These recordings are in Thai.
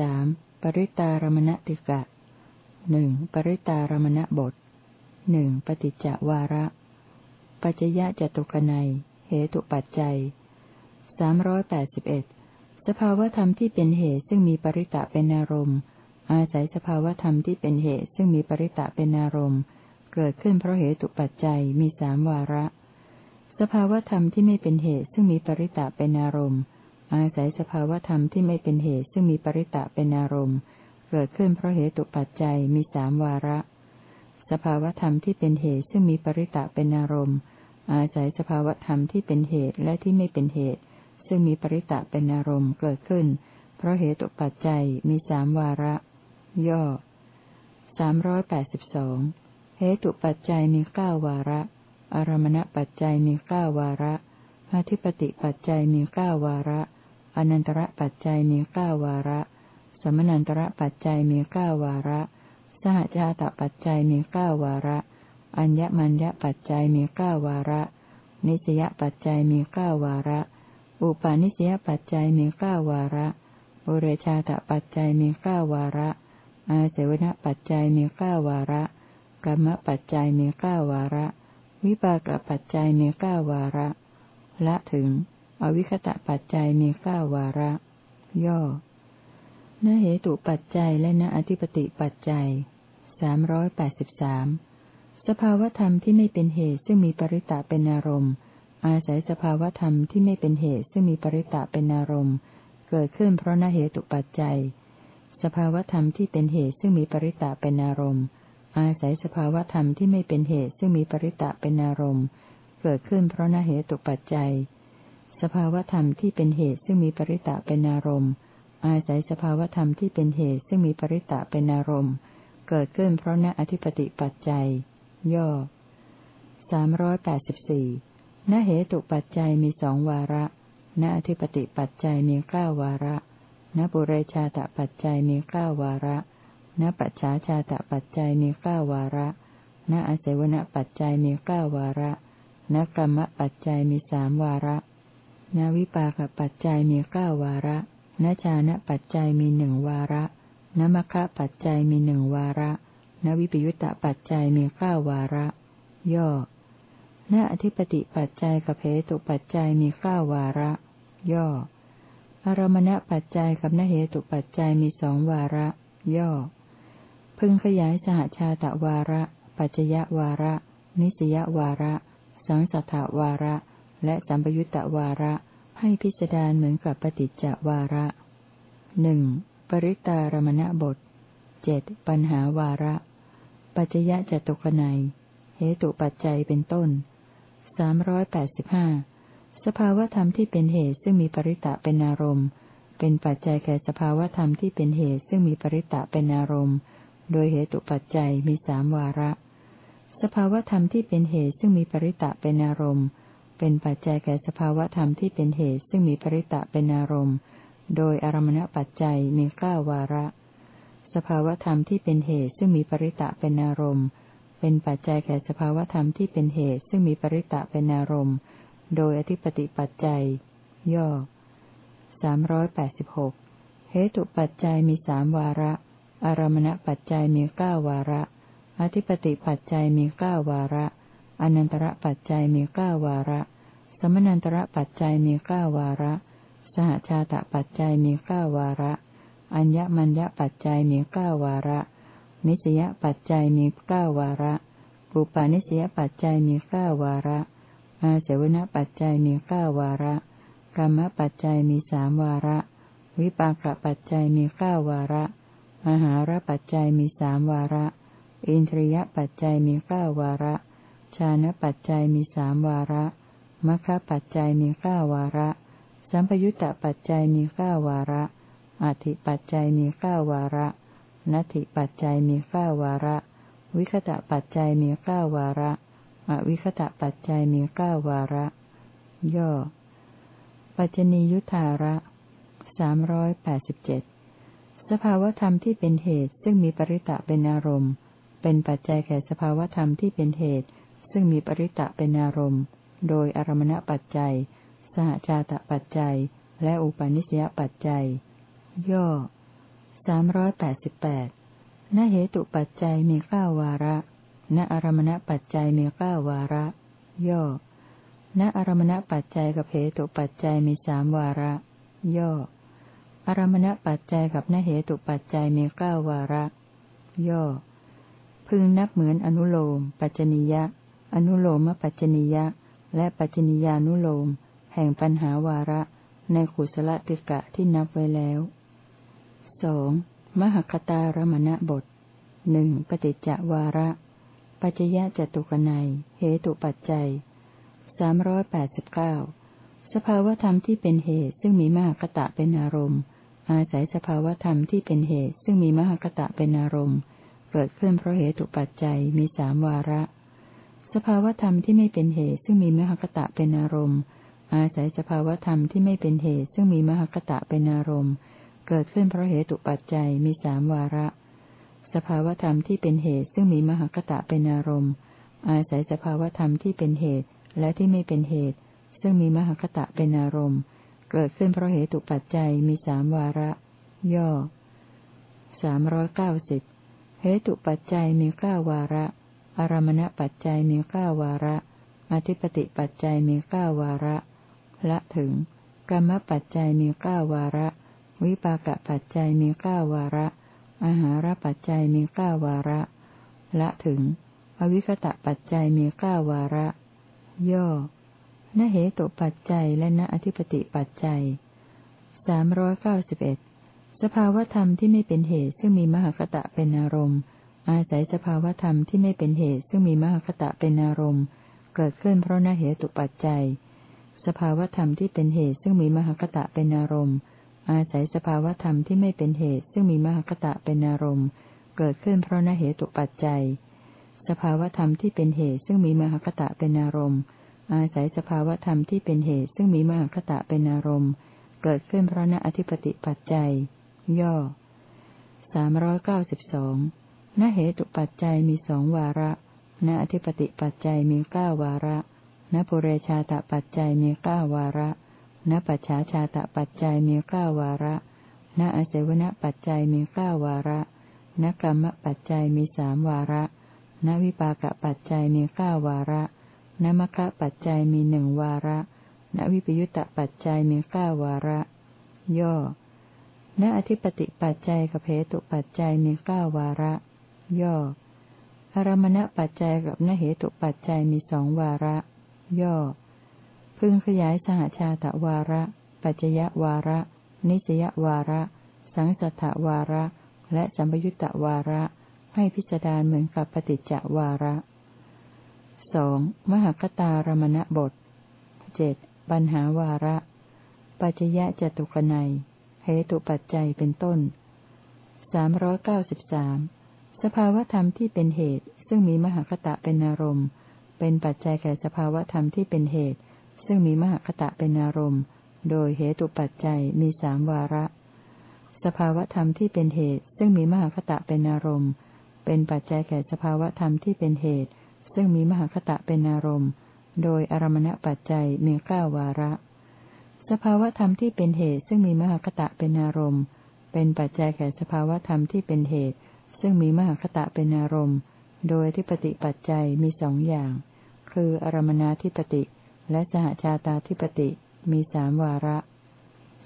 สามปริตารมณติกะหนึ่งปริตารมณบทหนึ่งปฏิจจวาระ ปัจจยะจตุกนัยเหตุปัจจัยสามร้อยแปดสิบเอ็ดสภาวธรรมที่เป็นเหตุซึ่งมีปริตะเป็นอารมณ์ อาศัยสภาวธรรมที่เป็นเหตุซึ่งมีปริตะเป็นอารมณ์ เกิดขึ้นเพราะเหตุปัจจัยมีสามวาระ สภาวธรรมที่ไม่เป็นเหตุซึ่งมีปริตะเป็นอารมณ์ อาศัยสภาวธรรมที่ไม่เป็นเหตุซึ่งมีปริตะเป็นอารมณ์ เกิดขึ้นเพราะเหตุปัจจัยมีสามวาระ สภาวธรรมที่เป็นเหตุซึ่งมีปริตะเป็นอารมณ์ อาศัยสภาวธรรมที่เป็นเหตุและที่ไม่เป็นเหตุ ซึ่งมีปริตะเป็นอารมณ์เกิดขึ้น เพราะเหตุปัจจัยมีสามวาระ ย่อสามร้อยแปดสิบสองเหตุปัจจัยมีเก้าวาระ อารมณปัจจัยมีเก้าวาระอธิปติปัจจัยมีเก้าวาระ อนันตระปัจจัยมีเก้าวาระ สมนันตระปัจจัยมีเก้าวาระ สหชาตปัจจัยมีเก้าวาระ อัญญมัญญปัจจัยมีเก้าวาระ นิสยปัจจัยมีเก้าวาระ อุปาณิสยปัจจัยมีเก้าวาระอุเรชาตปัจจัยมีเก้าวาระ อาเสวนปัจจัยมีเก้าวาระกรรมปัจจัยมีเก้าวาระ วิปากปัจจัยมีเก้าวาระ ละถึง อวิคตะปัจจัยมีเก้าวาระ ย่อนเหตุปัจจัยและนอธิปติปัจจัยสามร้อยแปดสิบสามสภาวธรรมที่ไม่เป็นเหตุซึ่งมีปริตะเป็นอารมณ์ อาศัยสภาวธรรมที่ไม่เป็นเหตุซึ่งมีปริตะเป็นอารมณ์ เกิดขึ้นเพราะนเหตุปัจจัย สภาวธรรมที่เป็นเหตุซึ่งมีปริตะเป็นอารมณ์ อาศัยสภาวธรรมที่ไม่เป็นเหตุซึ่งมีปริตะเป็นอารมณ์ เกิดขึ้นเพราะนเหตุปัจจัย สภาวธรรมที่เป็นเหตุซึ่งมีปริตะเป็นอารมณ์ อาศัยสภาวธรรมที่เป็นเหตุซึ่งมีปริตะเป็นอารมณ์ เกิดขึ้นเพราะนอธิปติปัจจัย ย่อสามร้อยแปดสิบสี่ณเหตุปัจจัยมีสองวาระ ณอธิปติปัจจัยมีเก้าวาระณปุเรชาตปัจจัยมีเก้าวาระ ณปัจฉาชาตปัจจัยมีเก้าวาระ ณอเสวนปัจจัยมีเก้าวาระ ณกรรมปัจจัยมีสามวาระ ณวิปากปัจจัยมีเก้าวาระณชานะปัจจัยมีหนึ่งวาระณมคะปัจจัยมีหนึ่งวาระณวิปยุตตปัจจัยมีเก้าวาระ ย่อณอธิปติปัจจัยกับเหตุปัจจัยมีข้าวาระ ย่อ อารมณปัจจัยกับนเหตุปัจจัยมีสองวาระ ย่อ พึงขยายสหชาตวาระ ปัจจยวาระ นิสยวาระ สังสัทธวาระ และสัมปยุตตวาระให้พิจารณาเหมือนกับปฏิจจวาระหนึ่งปริตารมณบทเจ็ดปัญหาวาระ ปัจจยะจตุกนัยเหตุปัจจัยเป็นต้นสามร้อยแปดสิบห้าสภาวธรรมที่เป็นเหตุซึ่งมีปริตะเป็นอารมณ์ เป็นปัจจัยแก่สภาวธรรมที่เป็นเหตุซึ่งมีปริตะเป็นอารมณ์ โดยเหตุปัจจัยมีสามวาระ สภาวธรรมที่เป็นเหตุซึ่งมีปริตะเป็นอารมณ์ เป็นปัจจัยแก่สภาวธรรมที่เป็นเหตุซึ่งมีปริตะเป็นอารมณ์ โดยอารมณปัจจัยมีเก้าวาระ สภาวธรรมที่เป็นเหตุซึ่งมีปริตะเป็นอารมณ์ เป็นปัจจัยแก่สภาวธรรมที่เป็นเหตุซึ่งมีปริตะเป็นอารมณ์ โดยอธิปติปัจจัย ย่อสามร้อยแปดสิบหกเหตุปัจจัยมีสามวาระ อารมณปัจจัยมีเก้าวาระ อธิปติปัจจัยมีเก้าวาระ อนันตระปัจจัยมีเก้าวาระ สมนันตระปัจจัยมีเก้าวาระ สหชาตปัจจัยมีเก้าวาระ อัญญมัญญปัจจัยมีเก้าวาระ นิสยปัจจัยมีเก้าวาระ ปุปานิสยปัจจัยมีเก้าวาระ อาเสวนปัจจัยมีเก้าวาระ กรรมปัจจัยมีสามวาระ วิปากปัจจัยมีเก้าวาระ มหาระปัจจัยมีสามวาระ อินทรียปัจจัยมีเก้าวาระ ชานะปัจจัยมีสามวาระมัคคะปัจจัยมีเก้าวาระ สัมปยุตตปัจจัยมีเก้าวาระอธิปัจจัยมีเก้าวาระนัตถิปัจจัยมีเก้าวาระ วิคตะปัจจัยมีเก้าวาระอวิคตะปัจจัยมีเก้าวาระ ย่อ ปัจจนียุทธาระสามร้อยแปดสิบเจ็ดสภาวธรรมที่เป็นเหตุซึ่งมีปริตะเป็นอารมณ์ เป็นปัจจัยแก่สภาวธรรมที่เป็นเหตุ ซึ่งมีปริตะเป็นอารมณ์ โดยอารมณปัจจัย สหชาตปัจจัย และอุปาณิสยปัจจัย ย่อสามร้อยแปดสิบแปดณเหตุปัจจัยมีเก้าวาระ ณอารมณปัจจัยมีเก้าวาระ ย่อ ณอารมณปัจจัยกับเหตุปัจจัยมีสามวาระ ย่อ อารมณปัจจัยกับณเหตุปัจจัยมีเก้าวาระ ย่อ พึงนับเหมือนอนุโลม ปัจจนิยะ อนุโลมปัจจนิยะ และปัจจนิยานุโลม แห่งปัญหาวาระ ในขุสลติกะที่นับไว้แล้วสองมหคตารมณบทหนึ่งปฏิจจวาระ ปัจยะจตุกนัยเหตุปัจจัยสามร้อยแปดสิบเก้าสภาวธรรมที่เป็นเหตุซึ่งมีมหคตะเป็นอารมณ์ อาศัยสภาวธรรมที่เป็นเหตุซึ่งมีมหคตะเป็นอารมณ์ เกิดขึ้นเพราะเหตุปัจจัยมีสามวาระ สภาวธรรมที่ไม่เป็นเหตุซึ่งมีมหคตะเป็นอารมณ์ อาศัยสภาวธรรมที่ไม่เป็นเหตุซึ่งมีมหคตะเป็นอารมณ์ เกิดขึ้นเพราะเหตุปัจจัยมีสามวาระ สภาวธรรมที่เป็นเหตุซึ่งมีมหคตะเป็นอารมณ์ อาศัยสภาวธรรมที่เป็นเหตุและที่ไม่เป็นเหตุ ซึ่งมีมหคตะเป็นอารมณ์ เกิดขึ้นเพราะเหตุปัจจัยมีสามวาระ ย่อสามร้อยเก้าสิบเหตุปัจจัยมีเก้าวาระ อารมณปัจจัยมีเก้าวาระ อธิปติปัจจัยมีเก้าวาระ ละถึง กรรมปัจจัยมีเก้าวาระ วิปากปัจจัยมีเก้าวาระ อาหารปัจจัยมีเก้าวาระ ละถึง อวิคตะปัจจัยมีเก้าวาระ ย่อนเหตุปัจจัยและณอธิปติปัจจัยสามร้อยเก้าสิบเอ็ดสภาวธรรมที่ไม่เป็นเหตุซึ่งมีมหคตะเป็นอารมณ์ อาศัยสภาวธรรมที่ไม่เป็นเหตุซึ่งมีมหคตะเป็นอารมณ์ เกิดขึ้นเพราะนเหตุปัจจัย สภาวธรรมที่เป็นเหตุซึ่งมีมหคตะเป็นอารมณ์ อาศัยสภาวธรรมที่ไม่เป็นเหตุซึ่งมีมหคตะเป็นอารมณ์ เกิดขึ้นเพราะนเหตุปัจจัย สภาวธรรมที่เป็นเหตุซึ่งมีมหคตะเป็นอารมณ์ อาศัยสภาวธรรมที่เป็นเหตุซึ่งมีมหคตะเป็นอารมณ์ เกิดขึ้นเพราะนอธิปติปัจจัย ย่อสามร้อยเก้าสิบสอง นเหตุปัจจัยมีสองวาระ ณอธิปติปัจจัยมีเก้าวาระ ณปุเรชาตปัจจัยมีเก้าวาระ ณปัจฉาชาตปัจจัยมีเก้าวาระ ณอาศวณปัจจัยมีเก้าวาระณกรรมปัจจัยมีสามวาระ ณวิปากปัจจัยมีเก้าวาระณมคะปัจจัยมีหนึ่งวาระ ณวิปยุตตปัจจัยมีเก้าวาระ ย่อ ณอธิปติปัจจัยกับเหตุปัจจัยมีเก้าวาระ ย่อ อารมณปัจจัยกับนเหตุปัจจัยมีสองวาระ ย่อ พึงขยายสหชาตวาระ ปัจจยวาระ นิสยวาระ สังสัทธวาระ และสัมปยุตตวาระ ให้พิจารณาเหมือนกับปฏิจจวาระสองมหคตารมณบทเจ็ดปัญหาวาระ ปัจจยะจตุกนัยเหตุปัจจัยเป็นต้นสามร้อยเก้าสิบสาม สภาวธรรมที่เป็นเหตุ ซึ่งมีมหคตะเป็นอารมณ์ เป็นปัจจัยแก่สภาวธรรมที่เป็นเหตุ ซึ่งมีมหคตะเป็นอารมณ์ โดยเหตุปัจจัยมีสามวาระ สภาวธรรมที่เป็นเหตุ ซึ่งมีมหคตะเป็นอารมณ์ เป็นปัจจัยแก่สภาวธรรมที่เป็นเหตุ ซึ่งมีมหคตะเป็นอารมณ์ โดยอารมณปัจจัยมีเก้าวาระ สภาวธรรมที่เป็นเหตุ ซึ่งมีมหคตะเป็นอารมณ์ เป็นปัจจัยแก่สภาวธรรมที่เป็นเหตุ ซึ่งมีมหคตะเป็นอารมณ์ โดยที่ปฏิปัจจัยมีสองอย่าง คืออารมนาธิปติและสหชาตาธิปติมีสามวาระ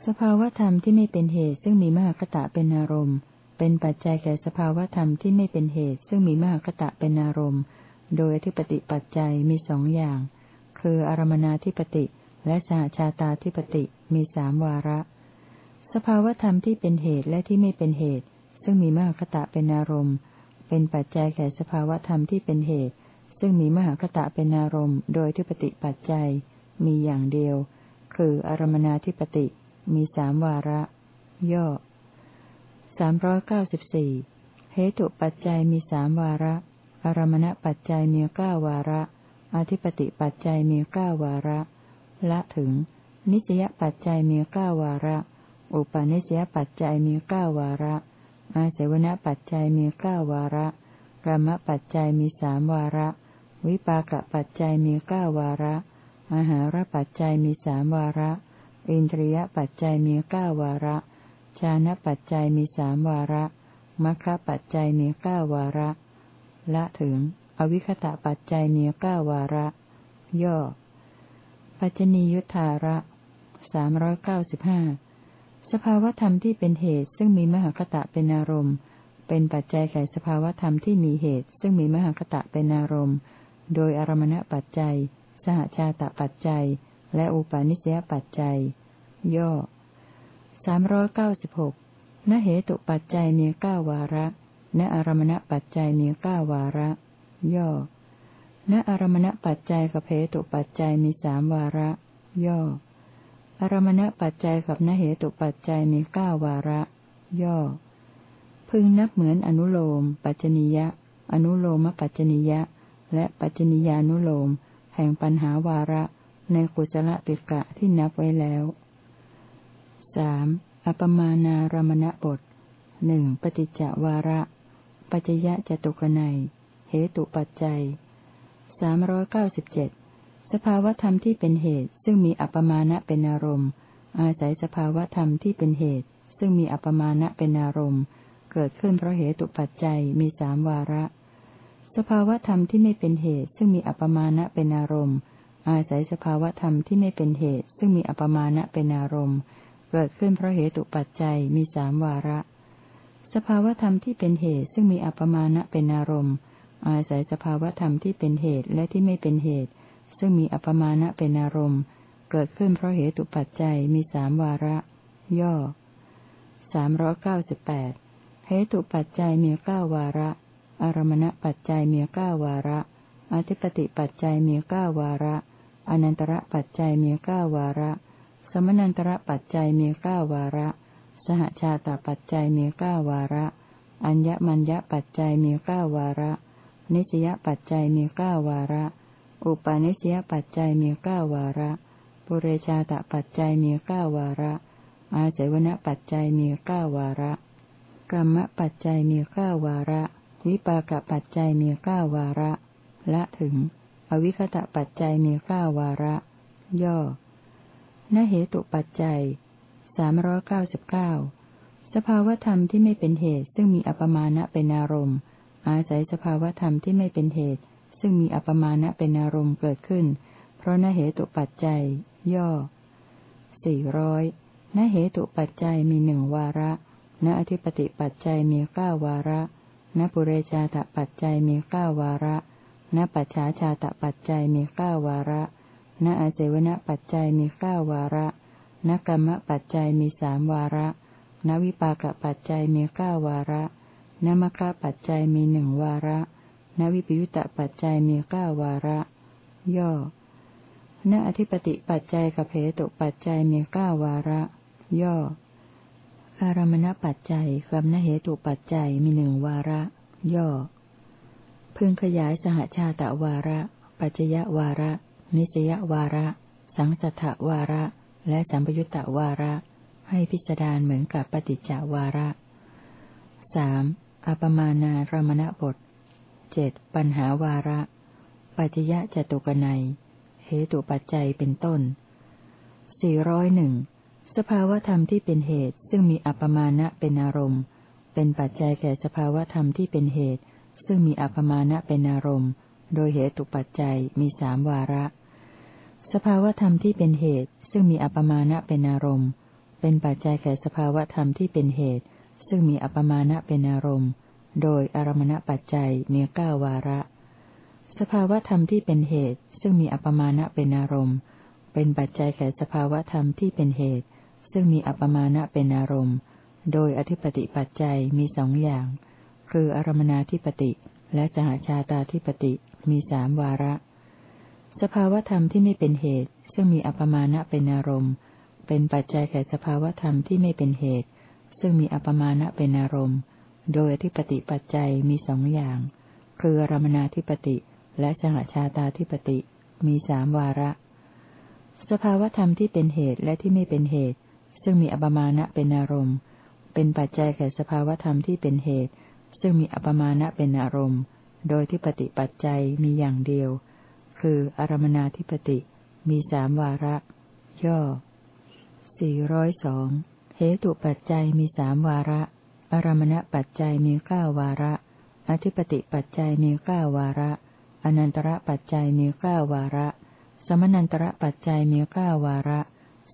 สภาวธรรมที่ไม่เป็นเหตุซึ่งมีมหคตะเป็นอารมณ์ เป็นปัจจัยแก่สภาวธรรมที่ไม่เป็นเหตุ ซึ่งมีมหคตะเป็นอารมณ์ โดยที่ปฏิปัจจัยมีสองอย่าง คืออารมนาธิปติและสหชาตาธิปติมีสามวาระ สภาวธรรมที่เป็นเหตุและที่ไม่เป็นเหตุ ซึ่งมีมหคตะเป็นอารมณ์ เป็นปัจจัยแก่สภาวธรรมที่เป็นเหตุ ซึ่งมีมหากตะเป็นอารมณ์ โดยทิปติปัจจัย มีอย่างเดียว คืออารมนาธิปติ มีสามวาระ ย่อสามร้อยเก้าสิบสี่เหตุปัจจัยมีสามวาระ อารมณปัจจัยมีเก้าวาระ อธิปติปัจจัยมีเก้าวาระ ละถึง นิสยปัจจัยมีเก้าวาระ อุปาณิสยปัจจัยมีเก้าวาระ อาเสวนปัจจัยมีเก้าวาระกรรมปัจจัยมีสามวาระ วิปากปัจจัยมีเก้าวาระอาหารปัจจัยมีสามวาระ อินทรียปัจจัยมีเก้าวาระ ชานะปัจจัยมีสามวาระมัคคะปัจจัยมีเก้าวาระ ละถึง อวิคตะปัจจัยมีเก้าวาระ ย่อ ปัจจนียุทธาระสามร้อยเก้าสิบห้า สภาวธรรมที่เป็นเหตุซึ่งมีมหคตะเป็นอารมณ์ เป็นปัจจัยแก่สภาวธรรมที่มีเหตุ ซึ่งมีมหคตะเป็นอารมณ์ โดยอารมณปัจจัย สหชาตปัจจัย และอุปาณิสยปัจจัย ย่อสามร้อยเก้าสิบหกนเหตุปัจจัยมีเก้าวาระณอารมณปัจจัยมีเก้าวาระ ย่อณอารมณปัจจัยกับเหตุปัจจัยมีสามวาระ ย่อ อารมณปัจจัยกับนเหตุปัจจัยมีเก้าวาระ ย่อ พึงนับเหมือนอนุโลม ปัจจนิยะ อนุโลมปัจจนิยะ และปัจจนิยานุโลม แห่งปัญหาวาระ ในกุศลติกะที่นับไว้แล้วสามอปมานารมณบทหนึ่งปฏิจจวาระ ปัจจยะจตุกนัยเหตุปัจจัยสามร้อยเก้าสิบเจ็ด สภาวธรรมที่เป็นเหตุ ซึ่งมีอัปมาณะเป็นอารมณ์ อาศัยสภาวธรรมที่เป็นเหตุ ซึ่งมีอัปมาณะเป็นอารมณ์ เกิดขึ้นเพราะเหตุปัจจัยมีสามวาระ สภาวธรรมที่ไม่เป็นเหตุ ซึ่งมีอัปมาณะเป็นอารมณ์ อาศัยสภาวธรรมที่ไม่เป็นเหตุ ซึ่งมีอัปมาณะเป็นอารมณ์ เกิดขึ้นเพราะเหตุปัจจัยมีสามวาระ สภาวธรรมที่เป็นเหตุซึ่งมีอัปมาณะเป็นอารมณ์ อาศัยสภาวธรรมที่เป็นเหตุและที่ไม่เป็นเหตุ ซึ่งมีอัปมาณะเป็นอารมณ์ เกิดขึ้นเพราะเหตุปัจจัยมีสามวาระ ย่อสามร้อยเก้าสิบแปดเหตุปัจจัยมีเก้าวาระ อารมณปัจจัยมีเก้าวาระ อธิปติปัจจัยมีเก้าวาระ อนันตระปัจจัยมีเก้าวาระ สมนันตระปัจจัยมีเก้าวาระ สหชาตปัจจัยมีเก้าวาระ อัญญมัญญปัจจัยมีเก้าวาระ นิสยปัจจัยมีเก้าวาระ อุปาณิสยปัจจัยมีเก้าวาระ ปุเรชาตปัจจัยมีเก้าวาระ อาเจวณปัจจัยมีเก้าวาระกรรมปัจจัยมีเก้าวาระ วิปากปัจจัยมีเก้าวาระ ละถึง อวิคตะปัจจัยมีเก้าวาระ ย่อ นเหตุปัจจัยสามร้อยเก้าสิบเก้าสภาวธรรมที่ไม่เป็นเหตุซึ่งมีอัปมาณะเป็นอารมณ์ อาศัยสภาวธรรมที่ไม่เป็นเหตุ ซึ่งมีอัปมาณะเป็นอารมณ์เกิดขึ้น เพราะนเหตุปัจจัย ย่อสี่ร้อยนเหตุปัจจัยมีหนึ่งวาระ ณอธิปติปัจจัยมีเก้าวาระ ณปุเรชาตปัจจัยมีเก้าวาระ ณปัจฉาชาตปัจจัยมีเก้าวาระ ณอาเสวนปัจจัยมีเก้าวาระณกรรมปัจจัยมีสามวาระ ณวิปากปัจจัยมีเก้าวาระ ณมคปัจจัยมีหนึ่งวาระ ณวิปยุตตปัจจัยมีเก้าวาระ ย่อ ณอธิปติปัจจัยกับเพตุปัจจัยมีเก้าวาระ ย่อ อารมณปัจจัยกับนเหตุปัจจัยมีหนึ่งวาระ ย่อ พึงขยายสหชาตวาระ ปัจจยวาระ นิสยวาระ สังสัทธวาระ และสัมปยุตตวาระ ให้พิจารณาเหมือนกับปฏิจจวาระสามอปมานา รมณบท เจ็ดปัญหาวาระ ปัจจยะจตุกนัย เหตุปัจจัยเป็นต้นสี่ร้อยหนึ่งสภาวธรรมที่เป็นเหตุซึ่งมีอัปมาณะเป็นอารมณ์ เป็นปัจจัยแก่สภาวธรรมที่เป็นเหตุ ซึ่งมีอัปมาณะเป็นอารมณ์ โดยเหตุปัจจัยมีสามวาระ สภาวธรรมที่เป็นเหตุ ซึ่งมีอัปมาณะเป็นอารมณ์ เป็นปัจจัยแก่สภาวธรรมที่เป็นเหตุ ซึ่งมีอัปมาณะเป็นอารมณ์ โดยอารมณปัจจัยมีเก้าวาระ สภาวธรรมที่เป็นเหตุ ซึ่งมีอัปมาณะเป็นอารมณ์ เป็นปัจจัยแก่สภาวธรรมที่เป็นเหตุ ซึ่งมีอัปมาณะเป็นอารมณ์ โดยอธิปติปัจจัยมีสองอย่าง คืออารมนาธิปติ และสหชาตาธิปติมีสามวาระ สภาวธรรมที่ไม่เป็นเหตุ ซึ่งมีอัปมาณะเป็นอารมณ์ เป็นปัจจัยแก่สภาวธรรมที่ไม่เป็นเหตุ ซึ่งมีอัปมาณะเป็นอารมณ์ โดยอธิปติปัจจัยมีสองอย่าง คืออารมนาธิปติ และสหชาตาธิปติมีสามวาระ สภาวธรรมที่เป็นเหตุและที่ไม่เป็นเหตุ ซึ่งมีอัปมาณะเป็นอารมณ์ เป็นปัจจัยแก่สภาวธรรมที่เป็นเหตุ ซึ่งมีอัปมาณะเป็นอารมณ์ โดยที่ปฏิปัจจัยมีอย่างเดียว คืออารมนาธิปติ มีสามวาระ ย่อสี่ร้อยสองเหตุปัจจัยมีสามวาระ อารมณปัจจัยมีเก้าวาระ อธิปติปัจจัยมีเก้าวาระ อนันตระปัจจัยมีเก้าวาระ สมนันตระปัจจัยมีเก้าวาระ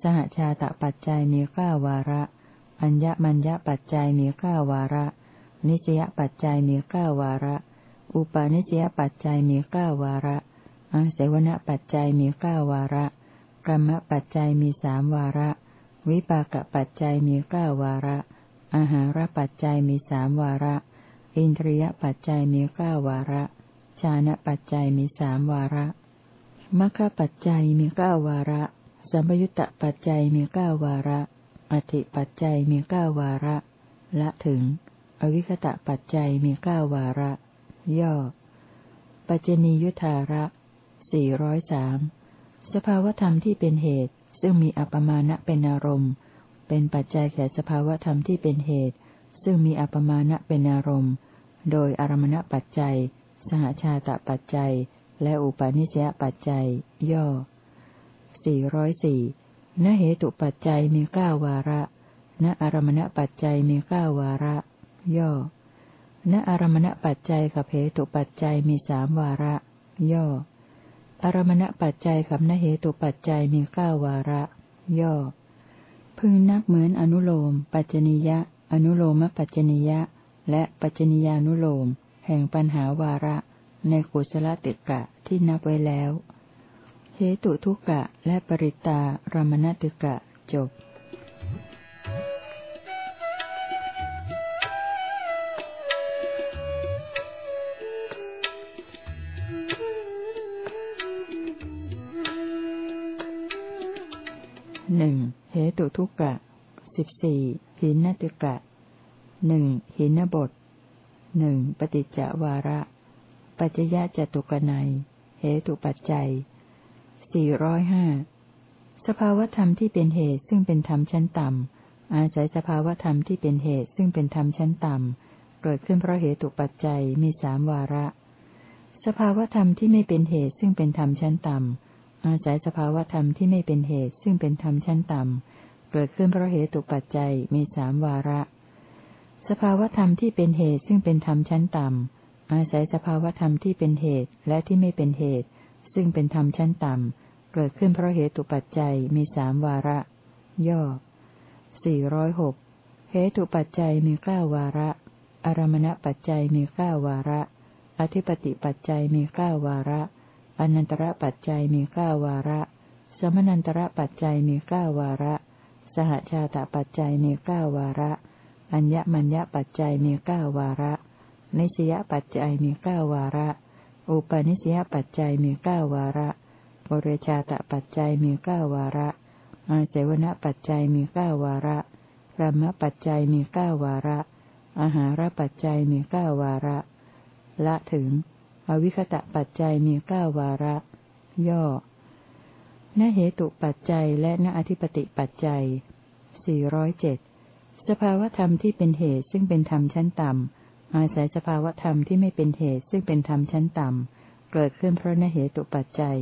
สหชาตปัจจัยมีเก้าวาระ อัญญมัญญปัจจัยมีเก้าวาระ นิสยปัจจัยมีเก้าวาระ อุปาณิสยปัจจัยมีเก้าวาระอาเสวนปัจจัยมีเก้าวาระกรรมปัจจัยมีสามวาระ วิปากปัจจัยมีเก้าวาระ อาหารปัจจัยมีสามวาระ อินทรียปัจจัยมีเก้าวาระ ชานะปัจจัยมีสามวาระมัคคปัจจัยมีเก้าวาระ สัมยุตตปัจจัยมีเก้าวาระ อธิปัจจัยมีเก้าวาระ ละถึง อวิคตะปัจจัยมีเก้าวาระ ย่อ ปัจจนียุทธาระสี่ร้อยสามสภาวธรรมที่เป็นเหตุ ซึ่งมีอัปมาณะเป็นอารมณ์ เป็นปัจจัยแก่สภาวธรรมที่เป็นเหตุ ซึ่งมีอัปมาณะเป็นอารมณ์ โดยอารมณปัจจัย สหชาตปัจจัย และอุปาณิสยปัจจัย ย่อสี่ร้อยสี่ณเหตุปัจจัยมีเก้าวาระ ณอารมณปัจจัยมีเก้าวาระ ย่อ ณอารมณปัจจัยกับเหตุปัจจัยมีสามวาระ ย่อ อารมณปัจจัยกับนเหตุปัจจัยมีเก้าวาระ ย่อ พึงนับเหมือนอนุโลม ปัจจนิยะ อนุโลมปัจจนิยะ และปัจจนิยานุโลม แห่งปัญหาวาระ ในกุศลติกะที่นับไว้แล้วเหตุทุกะและปริตารมณติกะจบ กะสิบสี่หินนติกะหนึ่งหินบทหนึ่งปฏิจจวาระ ปัจจยะจตุกนัย เหตุปัจจัยสี่ร้อยห้าสภาวธรรมที่เป็นเหตุซึ่งเป็นธรรมชั้นต่ำ อาศัยสภาวธรรมที่เป็นเหตุซึ่งเป็นธรรมชั้นต่ำ เกิดขึ้นเพราะเหตุปัจจัยมีสามวาระ สภาวธรรมที่ไม่เป็นเหตุซึ่งเป็นธรรมชั้นต่ำ อาศัยสภาวธรรมที่ไม่เป็นเหตุซึ่งเป็นธรรมชั้นต่ำ เกิดขึ้นเพราะเหตุปัจจัยมีสามวาระ สภาวธรรมที่เป็นเหตุซึ่งเป็นธรรมชั้นต่ำ อาศัยสภาวธรรมที่เป็นเหตุและที่ไม่เป็นเหตุ ซึ่งเป็นธรรมชั้นต่ำ เกิดขึ้นเพราะเหตุตุปัจจัยมีสามวาระ ย่อสี่ร้อยหกเหตุปัจจัยมีเก้าวาระ อารมณปัจจัยมีเก้าวาระ อธิปติปัจจัยมีเก้าวาระอนันตระปัจจัยมีเก้าวาระ สมนันตระปัจจัยมีเก้าวาระ สหชาตปัจจัยมีเก้าวาระ อัญญมัญญปัจจัยมีเก้าวาระ นิสยปัจจัยมีเก้าวาระ อุปนิสยปัจจัยมีเก้าวาระบริชาตปัจจัยมีเก้าวาระ อาเสวนปัจจัยมีเก้าวาระรมปัจจัยมีเก้าวาระ อาหารปัจจัยมีเก้าวาระ ละถึง อวิคตะปัจจัยมีเก้าวาระ ย่อ ณเหตุปัจจัยและณอธิปติปัจจัยสี่ร้อยเจ็ดสภาวธรรมที่เป็นเหตุซึ่งเป็นธรรมชั้นต่ำ อาศัยสภาวธรรมที่ไม่เป็นเหตุซึ่งเป็นธรรมชั้นต่ำ เกิดขึ้นเพราะณเหตุปัจจัย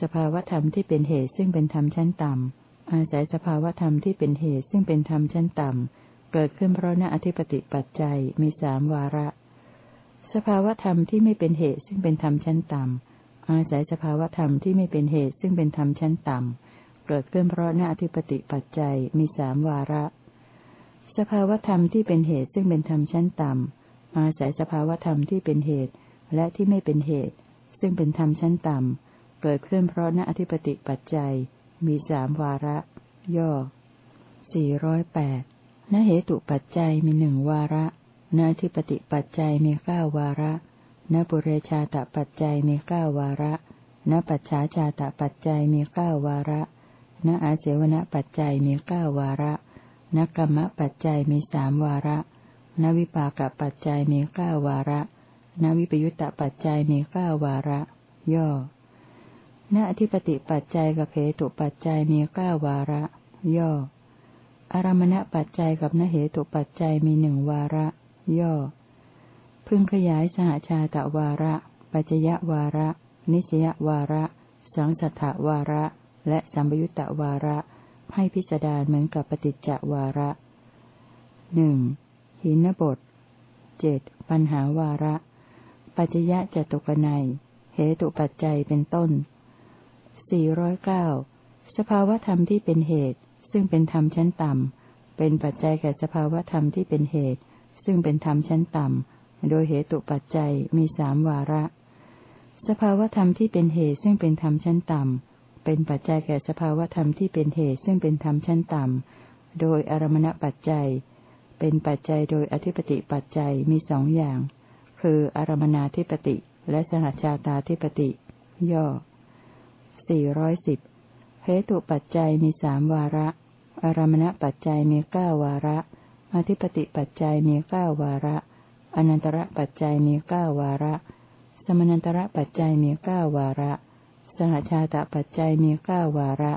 สภาวธรรมที่เป็นเหตุซึ่งเป็นธรรมชั้นต่ำ อาศัยสภาวธรรมที่เป็นเหตุซึ่งเป็นธรรมชั้นต่ำ เกิดขึ้นเพราะณอธิปติปัจจัยมีสามวาระ สภาวธรรมที่ไม่เป็นเหตุซึ่งเป็นธรรมชั้นต่ำ อาศัยสภาวธรรมที่ไม่เป็นเหตุซึ่งเป็นธรรมชั้นต่ำ เกิดขึ้นเพราะหน้าธิปติปัจจัยมีสามวาระ สภาวธรรมที่เป็นเหตุซึ่งเป็นธรรมชั้นต่ำ อาศัยสภาวธรรมที่เป็นเหตุ และที่ไม่เป็นเหตุ ซึ่งเป็นธรรมชั้นต่ำ เกิดขึ้นเพราะหน้าธิปติปัจจัยมีสามวาระ ย่อสี่ร้อยแปดณเหตุปัจจัยมีหนึ่งวาระนาทิปติปัจจัยมีเก้าวาระ นปุเรชาตปัจจัยมีเก้าวาระนปัจฉาชาตปัจจัยมีเก้าวาระนอาเสวนปัจจัยมีเก้าวาระนกรรมปัจจัยมีสามวาระ นวิปากปัจจัยมีเก้าวาระ นวิปยุตตปัจจัยมีเก้าวาระ ย่อ ณอธิปติปัจจัยกับเหตุปัจจัยมีเก้าวาระ ย่อ อารมณปัจจัยกับนเหตุปัจจัยมีหนึ่งวาระ ย่อ พึงขยายสหชาตวาระ ปัจยวาระ นิสยวาระ สังสัทธวาระ และสัมยุตตวาระ ให้พิจารณาเหมือนกับปฏิจจวาระหนึ่งหินบทเจ็ดปัญหาวาระ ปัจยะจตุกนัยเหตุปัจจัยเป็นต้นสี่ร้อยเก้าสภาวธรรมที่เป็นเหตุ ซึ่งเป็นธรรมชั้นต่ำ เป็นปัจจัยแก่สภาวธรรมที่เป็นเหตุ ซึ่งเป็นธรรมชั้นต่ำ โดยเหตุปัจจัยมีสามวาระ สภาวธรรมที่เป็นเหตุซึ่งเป็นธรรมชั้นต่ำ เป็นปัจจัยแก่สภาวธรรมที่เป็นเหตุซึ่งเป็นธรรมชั้นต่ำ โดยอารมณปัจจัย เป็นปัจจัยโดยอธิปติปัจจัยมีสองอย่าง คืออารมนาธิปติและสหชาตาธิปติ ย่อสี่ร้อยสิบเหตุปัจจัยมีสามวาระ อารมณปัจจัยมีเก้าวาระ อธิปติปัจจัยมีเก้าวาระ อนันตระปัจจัยมีเก้าวาระ สมนันตระปัจจัยมีเก้าวาระ สหชาตปัจจัยมีเก้าวาระ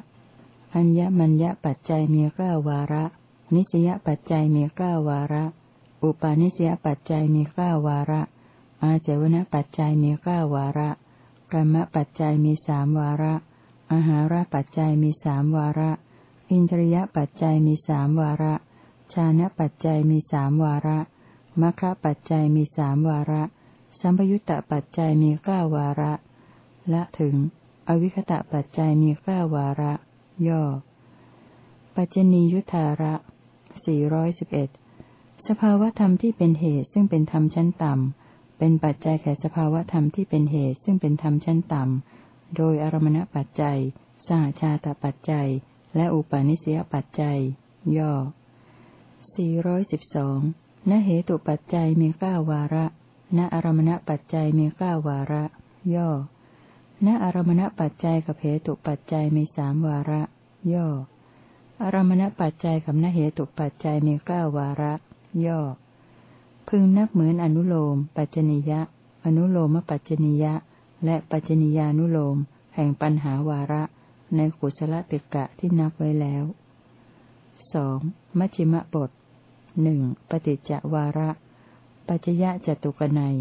อัญญมัญญปัจจัยมีเก้าวาระ นิสยปัจจัยมีเก้าวาระ อุปาณิสยปัจจัยมีเก้าวาระ อาเจวณปัจจัยมีเก้าวาระกรรมปัจจัยมีสามวาระ อาหารปัจจัยมีสามวาระ อินทรียปัจจัยมีสามวาระ ชานะปัจจัยมีสามวาระ มัคคะปัจจัยมีสามวาระ สัมปยุตตปัจจัยมีเก้าวาระ ละถึง อวิคตะปัจจัยมีเก้าวาระ ย่อ ปัจจนียุทธาระสี่ร้อยสิบเอ็ดสภาวธรรมที่เป็นเหตุซึ่งเป็นธรรมชั้นต่ำ เป็นปัจจัยแก่สภาวธรรมที่เป็นเหตุซึ่งเป็นธรรมชั้นต่ำ โดยอารมณปัจจัย สหชาตปัจจัย และอุปาณิสยปัจจัย ย่อ 412 ณเหตุปัจจัยมีเก้าวาระ ณอารมณปัจจัยมีเก้าวาระ ย่อ ณอารมณปัจจัยกับเหตุปัจจัยมีสามวาระ ย่อ อารมณปัจจัยกับณเหตุปัจจัยมีเก้าวาระ ย่อ พึงนับเหมือนอนุโลม ปัจจนิยะ อนุโลมปัจจนิยะ และปัจจญญานุโลม แห่งปัญหาวาระ ในกุศละติกะที่นับไว้แล้วสองมัชิมะบท หนึ่งปฏิจจวาระ ปัจยะจตุกนัย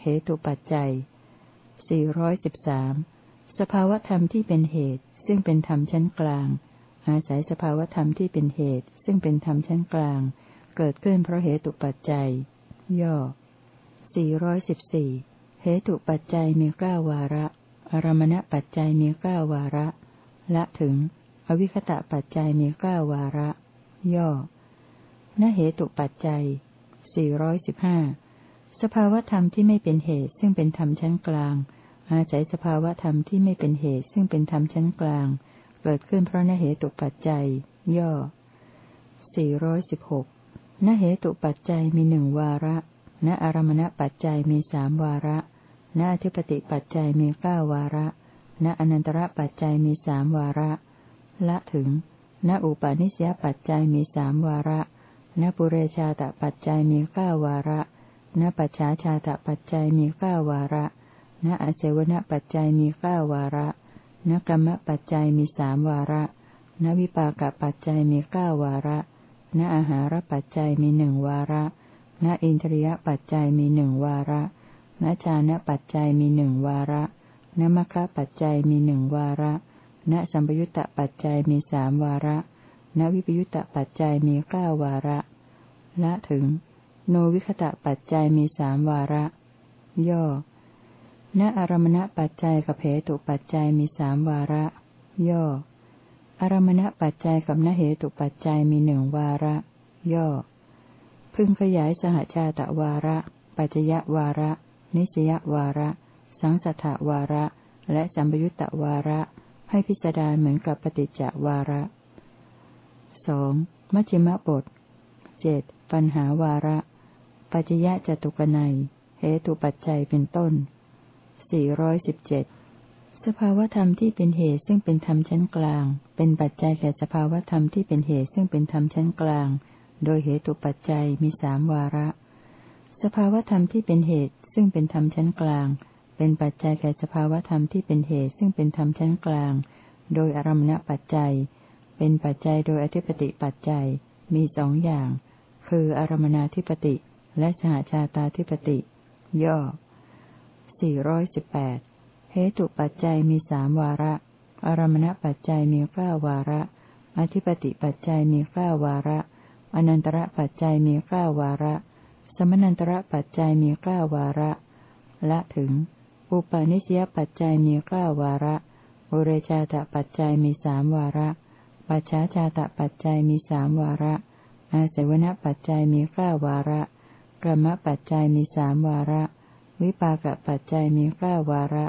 เหตุปัจจัยสี่ร้อยสิบสามสภาวธรรมที่เป็นเหตุ ซึ่งเป็นธรรมชั้นกลาง อาศัยสภาวธรรมที่เป็นเหตุ ซึ่งเป็นธรรมชั้นกลาง เกิดขึ้นเพราะเหตุปัจจัย ย่อสี่ร้อยสิบสี่เหตุปัจจัยมีเก้าวาระ อารมณปัจจัยมีเก้าวาระ ละถึง อวิคตะปัจจัยมีเก้าวาระ ย่อ นเหตุปัจจัย 415 สภาวธรรมที่ไม่เป็นเหตุซึ่งเป็นธรรมชั้นกลาง อาศัยสภาวธรรมที่ไม่เป็นเหตุซึ่งเป็นธรรมชั้นกลาง เกิดขึ้นเพราะนเหตุปัจจัย ย่อ 416นเหตุปัจจัยมีหนึ่งวาระ ณอารมณปัจจัยมีสามวาระ ณอธิปติปัจจัยมีเก้าวาระ ณอนันตระปัจจัยมีสามวาระ ละถึง ณอุปาณิสยปัจจัยมีสามวาระ ณปุเรชาตปัจจัยมีเก้าวาระณปัจฉาชาตปัจจัยมีเก้าวาระณอเสวนปัจจัยมีเก้าวาระณกรรมปัจจัยมีสามวาระณวิปากปัจจัยมีเก้าวาระณอาหารปัจจัยมีหนึ่งวาระณอินทรียปัจจัยมีหนึ่งวาระณจานะปัจจัยมีหนึ่งวาระณมัคคะปัจจัยมีหนึ่งวาระณสัมปยุตตปัจจัยมีสามวาระ ณวิปยุตตปัจจัยมีเก้าวาระ ละถึง โนวิคตะปัจจัยมีสามวาระ ย่อ ณอารมณปัจจัยกับเหตุปัจจัยมีสามวาระ ย่อ อารมณปัจจัยกับนเหตุปัจจัยมีหนึ่งวาระ ย่อ พึงขยายสหชาตวาระ ปัจจยวาระ นิสยวาระ สังสัทวาระ และสัมปยุตตวาระ ให้พิจารณาเหมือนกับปฏิจจวาระ สองมัชฌิมบทเจ็ดปัญหาวาระ ปัจยะจตุกนัยเหตุปัจจัยเป็นต้นสี่ร้อยสิบเจ็ดสภาวธรรมที่เป็นเหตุซึ่งเป็นธรรมชั้นกลาง เป็นปัจจัยแก่สภาวธรรมที่เป็นเหตุซึ่งเป็นธรรมชั้นกลาง โดยเหตุปัจจัยมีสามวาระ สภาวธรรมที่เป็นเหตุซึ่งเป็นธรรมชั้นกลาง เป็นปัจจัยแก่สภาวธรรมที่เป็นเหตุซึ่งเป็นธรรมชั้นกลาง โดยอารมณปัจจัย เป็นปัจจัยโดยอธิปติปัจจัยมีสองอย่าง คืออารมณนาธิปติและสหชาตาธิปติ ย่อ 418 เหตุปัจจัยมีสามวาระ อารมณปัจจัยมีเก้าวาระ อธิปติปัจจัยมีเก้าวาระ อนันตระปัจจัยมีเก้าวาระ สมนันตระปัจจัยมีเก้าวาระ และถึง อุปาณิสยปัจจัยมีเก้าวาระ อุเรชาตปัจจัยมีสามวาระ ปัจฉาชาตปัจจัยมีสามวาระ อาศวณปัจจัยมีเก้าวาระกรรมปัจจัยมีสามวาระ วิปากปัจจัยมีเก้าวาระ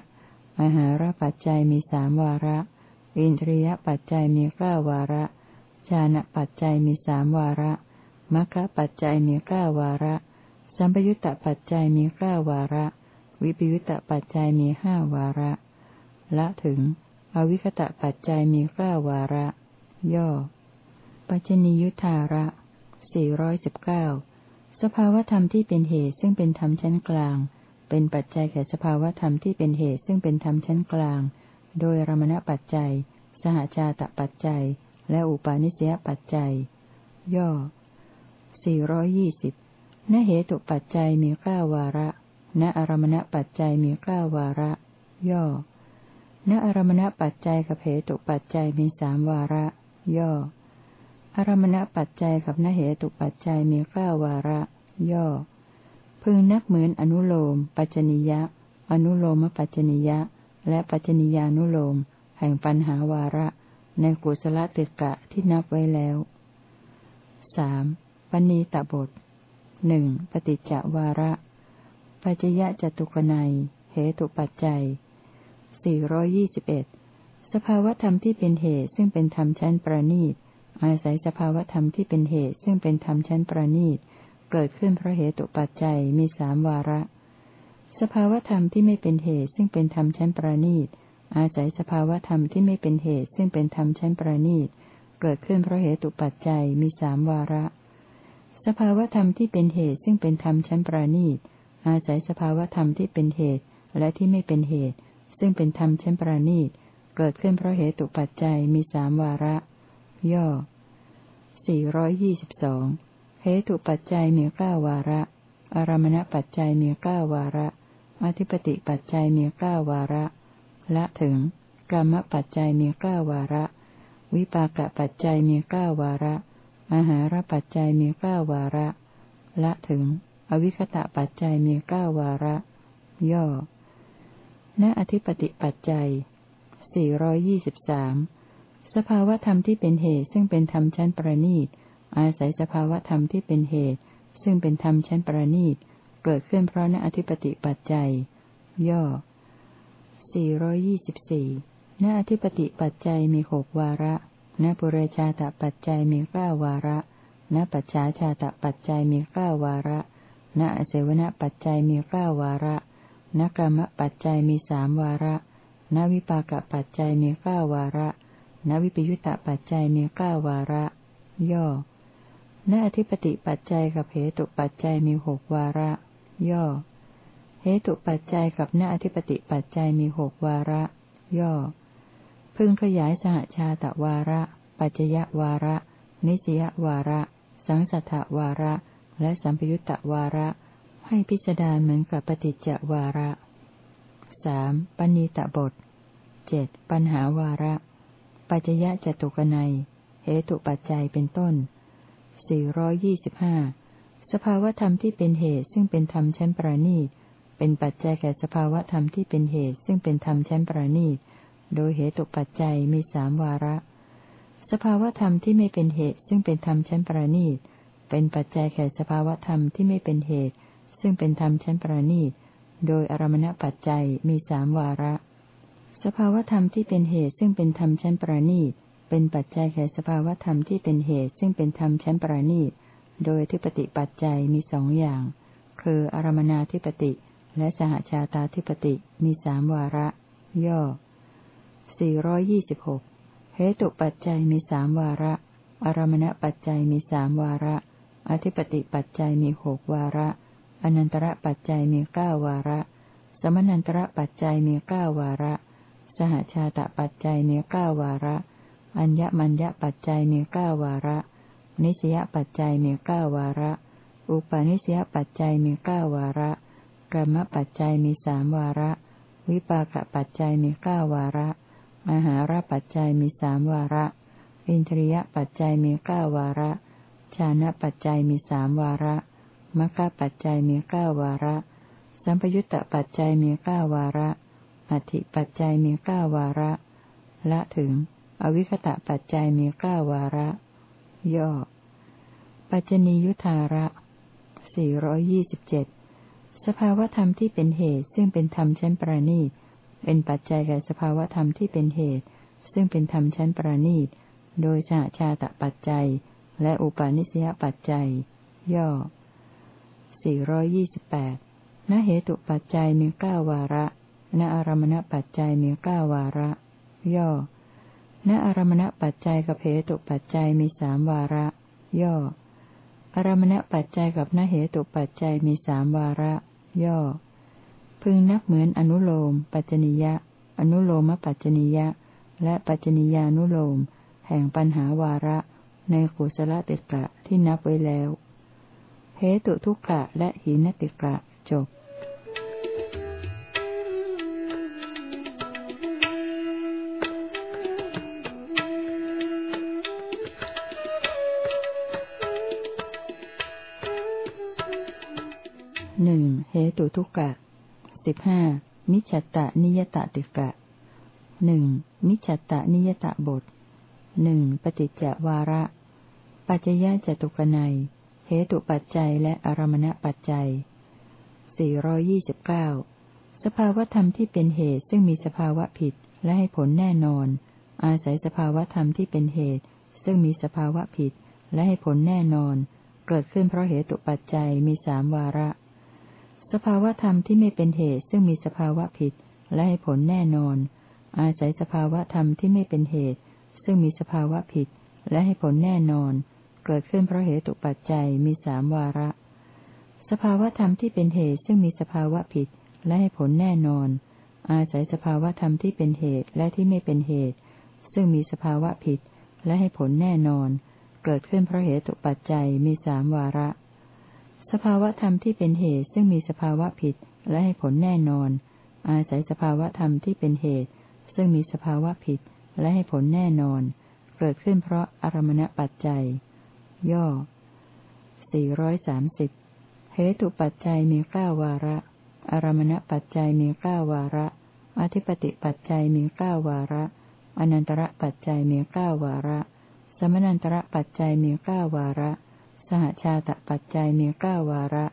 มหาราปัจจัยมีสามวาระ อินทรียปัจจัยมีเก้าวาระชานะปัจจัยมีสามวาระมรรคปัจจัยมีเก้าวาระ สัมปยุตตปัจจัยมีเก้าวาระ วิปยุตตปัจจัยมีห้าวาระ ละถึง อวิคตะปัจจัยมีเก้าวาระ ย่อ ปัจจนิยุทธาระสี่ร้อยสิบเก้าสภาวธรรมที่เป็นเหตุซึ่งเป็นธรรมชั้นกลาง เป็นปัจจัยแก่สภาวธรรมที่เป็นเหตุซึ่งเป็นธรรมชั้นกลาง โดยรมณปัจจัย สหชาตปัจจัย และอุปาณิสยปัจจัย ย่อ 420นเหตุปัจจัยมีเก้าวาระ ณอารมณปัจจัยมีเก้าวาระ ย่อ ณอารมณปัจจัยกับเหตุปัจจัยมีสามวาระ ย่อ อารมณปัจจัยกับนเหตุปัจจัยมีเก้าวาระ ย่อ พึงนักเหมือนอนุโลม ปัจจนิยะ อนุโลมปัจจนิยะ และปัจจนิยานุโลม แห่งปัญหาวาระ ในกุศลตึกะที่นับไว้แล้วสามปณีตบทหนึ่งปฏิจจวาระ ปัจยะจตุกนัยเหตุปัจจัยสี่ร้อยี่สิบเอ็ด สภาวธรรมที่เป็นเหตุซึ่งเป็นธรรมชั้นประณีต อาศัยสภาวธรรมที่เป็นเหตุซึ่งเป็นธรรมชั้นประณีต เกิดขึ้นเพราะเหตุปัจจัยมีสามวาระ สภาวธรรมที่ไม่เป็นเหตุซึ่งเป็นธรรมชั้นประณีต อาศัยสภาวธรรมที่ไม่เป็นเหตุซึ่งเป็นธรรมชั้นประณีต เกิดขึ้นเพราะเหตุปัจจัยมีสามวาระ สภาวธรรมที่เป็นเหตุซึ่งเป็นธรรมชั้นประณีต อาศัยสภาวธรรมที่เป็นเหตุและที่ไม่เป็นเหตุ ซึ่งเป็นธรรมชั้นประณีต เกิดขึ้นเพราะเหตุปัจจัยมีสามวาระ ย่อสี่ร้อยยี่สิบสองเหตุปัจจัยมีเก้าวาระ อารมณปัจจัยมีเก้าวาระ อธิปติปัจจัยมีเก้าวาระ ละถึงกรรมปัจจัยมีเก้าวาระ วิปากปัจจัยมีเก้าวาระมหาราปัจจัยมีเก้าวาระ ละถึง อวิคตะปัจจัยมีเก้าวาระ ย่อ ณอธิปติปัจจัย สี่ร้อยยี่สิบสามสภาวธรรมที่เป็นเหตุซึ่งเป็นธรรมชั้นประณีต อาศัยสภาวธรรมที่เป็นเหตุ ซึ่งเป็นธรรมชั้นประณีต เกิดขึ้นเพราะณอธิปติปัจจัย ย่อ 424 ณอธิปติปัจจัยมีหกวาระณปุเรชาตปัจจัยมีเก้าวาระณปัจฉาชาตปัจจัยมีเก้าวาระณอเสวนปัจจัยมีเก้าวาระณกรรมปัจจัยมีสามวาระ ณวิปากปัจจัยมีเก้าวาระณวิปยุตตปัจจัยมีเก้าวาระ ย่อ ณอธิปติปัจจัยกับเหตุปัจจัยมีหกวาระ ย่อ เหตุปัจจัยกับณอธิปติปัจจัยมีหกวาระ ย่อ พึงขยายสหชาตวาระ ปัจจยวาระ นิสยวาระ สังสัทธวาระ และสัมปยุตตวาระ ให้พิจารณาเหมือนกับปฏิจจวาระสามปณีตบท เจ็ดปัญหาวาระ ปัจจยะจตุกนัย เหตุปัจจัยเป็นต้น 425 สภาวธรรมที่เป็นเหตุซึ่งเป็นธรรมชั้นประณีต เป็นปัจจัยแก่สภาวธรรมที่เป็นเหตุซึ่งเป็นธรรมชั้นประณีต โดยเหตุปัจจัยมีสามวาระ สภาวธรรมที่ไม่เป็นเหตุซึ่งเป็นธรรมชั้นประณีต เป็นปัจจัยแก่สภาวธรรมที่ไม่เป็นเหตุ ซึ่งเป็นธรรมชั้นประณีต โดยอารมณปัจจัยมีสามวาระ สภาวธรรมที่เป็นเหตุซึ่งเป็นธรรมชั้นประณีต เป็นปัจจัยแก่สภาวธรรมที่เป็นเหตุซึ่งเป็นธรรมชั้นประณีต โดยทิปติปัจจัยมีสองอย่าง คืออารมนาธิปติ และสหชาตาธิปติมีสามวาระ ย่อ 426 เหตุปัจจัยมีสามวาระ อารมณปัจจัยมีสามวาระ อธิปติปัจจัยมีหกวาระ อนันตระปัจจัยมีเก้าวาระ สมนันตระปัจจัยมีเก้าวาระ สหชาตปัจจัยมีเก้าวาระ อัญญมัญญปัจจัยมีเก้าวาระ นิสยปัจจัยมีเก้าวาระ อุปาณิสยปัจจัยมีเก้าวาระกรรมปัจจัยมีสามวาระ วิปากปัจจัยมีเก้าวาระ มหาราปัจจัยมีสามวาระ อินทรียปัจจัยมีเก้าวาระ ชานะปัจจัยมีสามวาระมรรคปัจจัยมีเก้าวาระ สัมปยุตตปัจจัยมีเก้าวาระ อธิปัจจัยมีเก้าวาระ ละถึง อวิคตะปัจจัยมีเก้าวาระ ย่อ ปัจจนียุทธาระสี่ร้อยี่สิบเจ็ดสภาวธรรมที่เป็นเหตุ ซึ่งเป็นธรรมชั้นประณีต เป็นปัจจัยแก่สภาวธรรมที่เป็นเหตุ ซึ่งเป็นธรรมชั้นประณีต โดยสหชาตปัจจัย และอุปาณิสยปัจจัย ย่อสี่ร้อยี่สิบแปดณเหตุปัจจัยมีเก้าวาระ ณอารมณปัจจัยมีเก้าวาระ ย่อ ณอารมณปัจจัยกับเหตุปัจจัยมีสามวาระ ย่อ อารมณปัจจัยกับนเหตุปัจจัยมีสามวาระ ย่อ พึงนับเหมือนอนุโลม ปัจจนิยะ อนุโลมปัจจนิยะ และปัจจนิยานุโลม แห่งปัญหาวาระ ในกุศลติกะที่นับไว้แล้วเหตุทุกขะและหินติกะจบ ตุทุกกะสิบห้ามิจฉตะนิยตติกะหนึ่งมิจฉตะนิยตบทหนึ่งปฏิจจวาระ ปัจจยะจตุกนัยเหตุปัจจัยและอารมณปัจจัยสี่รอยี่สิบเก้าสภาวธรรมที่เป็นเหตุซึ่งมีสภาวะผิดและให้ผลแน่นอน อาศัยสภาวธรรมที่เป็นเหตุ ซึ่งมีสภาวะผิดและให้ผลแน่นอน เกิดขึ้นเพราะเหตุปัจจัยมีสามวาระ สภาวธรรมที่ไม่เป็นเหตุซึ่งมีสภาวะผิดและให้ผลแน่นอน อาศัยสภาวะธรรมที่ไม่เป็นเหตุ ซึ่งมีสภาวะผิดและให้ผลแน่นอน เกิดขึ้นเพราะเหตุปัจจัยมีสามวาระ สภาวะธรรมที่เป็นเหตุซึ่งมีสภาวะผิดและให้ผลแน่นอน อาศัยสภาวะธรรมที่เป็นเหตุและที่ไม่เป็นเหตุ ซึ่งมีสภาวะผิดและให้ผลแน่นอน เกิดขึ้นเพราะเหตุปัจจัยมีสามวาระ สภาวธรรมที่เป็นเหตุซึ่งมีสภาวะผิดและให้ผลแน่นอน อาศัยสภาวธรรมที่เป็นเหตุ ซึ่งมีสภาวะผิดและให้ผลแน่นอน เกิดขึ้นเพราะอารมณปัจจัย ย่อ 430 เหตุปัจจัยมีเก้าวาระ อารมณปัจจัยมีเก้าวาระ อธิปติปัจจัยมีเก้าวาระ อนันตระปัจจัยมีเก้าวาระ สมนันตระปัจจัยมีเก้าวาระ หชาตปัจจัยมีเก้าวาระ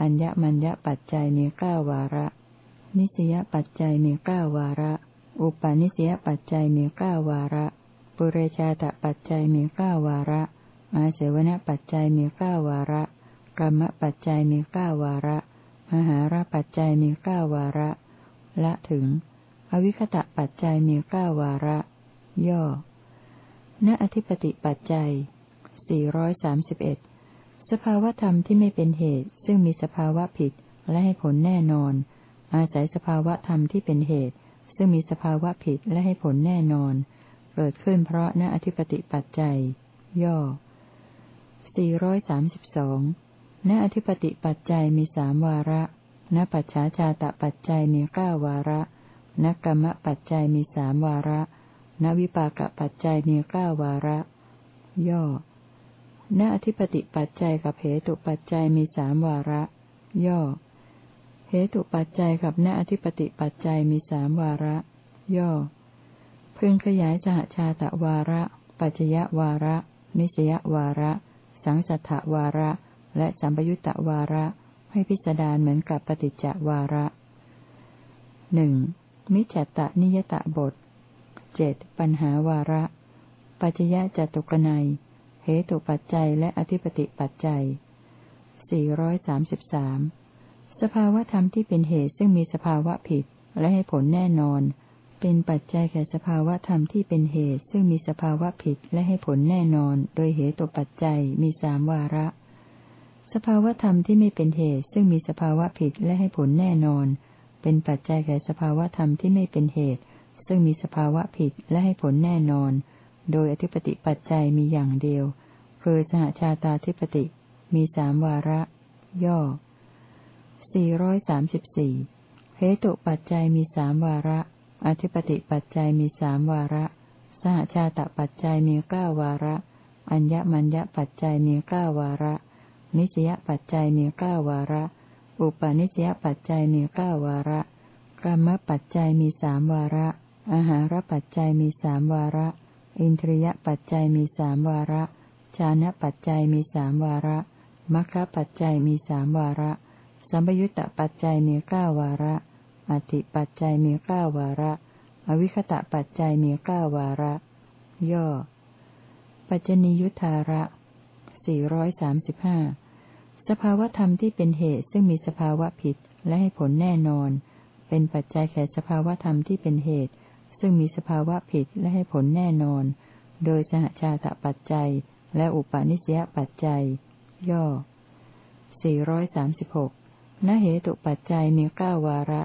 อัญญมัญญปัจจัยมีเก้าวาระ นิสยปัจจัยมีเก้าวาระ อุปาณิสยปัจจัยมีเก้าวาระ ปุเรชาตปัจจัยมีเก้าวาระ อาเสวนปัจจัยมีเก้าวาระกรรมปัจจัยมีเก้าวาระ มหาราปัจจัยมีเก้าวาระ ละถึง อวิคตะปัจจัยมีเก้าวาระ ย่อ ณอธิปติปัจจัย 431 สภาวธรรมที่ไม่เป็นเหตุ ซึ่งมีสภาวะผิดและให้ผลแน่นอน อาศัยสภาวธรรมที่เป็นเหตุ ซึ่งมีสภาวะผิดและให้ผลแน่นอน เกิดขึ้นเพราะณอธิปติปัจจัย ย่อ 432ณอธิปติปัจจัยมีสามวาระณปัจฉาชาตปัจจัยมีเก้าวาระณกรรมปัจจัยมีสามวาระณวิปากปัจจัยมีเก้าวาระ ย่อ ณอธิปติปัจจัยกับเหตุปัจจัยมีสามวาระ ย่อ เหตุปัจจัยกับณอธิปติปัจจัยมีสามวาระ ย่อ พึงขยายสหชาตวาระ ปัจจยวาระ นิสยวาระ สังสัทธวาระ และสัมปยุตตวาระ ให้พิสดารเหมือนกับปฏิจจวาระหนึ่งมิจฉตนิยตบทเจ็ดปัญหาวาระ ปัจจยะจตุกนัย ตุปัจจัยและอธิปติปัจจัย 433 สภาวธรรมที่เป็นเหตุซึ่งมีสภาวะผิดและให้ผลแน่นอน เป็นปัจจัยแก่สภาวะธรรมที่เป็นเหตุ ซึ่งมีสภาวะผิดและให้ผลแน่นอน โดยเหตุปัจจัยมีสามวาระ สภาวะธรรมที่ไม่เป็นเหตุ ซึ่งมีสภาวะผิดและให้ผลแน่นอน เป็นปัจจัยแก่สภาวะธรรมที่ไม่เป็นเหตุ ซึ่งมีสภาวะผิดและให้ผลแน่นอน โดยอธิปติปัจจัยมีอย่างเดียว คือสหชาตาธิปติมีสามวาระ ย่อ 434เหตุปัจจัยมีสามวาระ อธิปติปัจจัยมีสามวาระ สหชาตปัจจัยมีเก้าวาระ อัญญมัญญปัจจัยมีเก้าวาระ นิสยปัจจัยมีเก้าวาระ อุปาณิสยปัจจัยมีเก้าวาระกรรมปัจจัยมีสามวาระ อาหารปัจจัยมีสามวาระ อินทรียปัจจัยมีสามวาระ ชานะปัจจัยมีสามวาระมัคคะปัจจัยมีสามวาระ สัมยุตตปัจจัยมีเก้าวาระ อธิปัจจัยมีเก้าวาระ อวิคตะปัจจัยมีเก้าวาระ ย่อ ปัจจนิยุทธาระสี่ร้อยสามสิบห้าสภาวธรรมที่เป็นเหตุซึ่งมีสภาวะผิดและให้ผลแน่นอน เป็นปัจจัยแก่สภาวธรรมที่เป็นเหตุ ซึ่งมีสภาวะผิดและให้ผลแน่นอน โดยสหชาตปัจจัย และอุปาณิสยปัจจัย ย่อ 436ณเหตุปัจจัยมีเก้าวาระ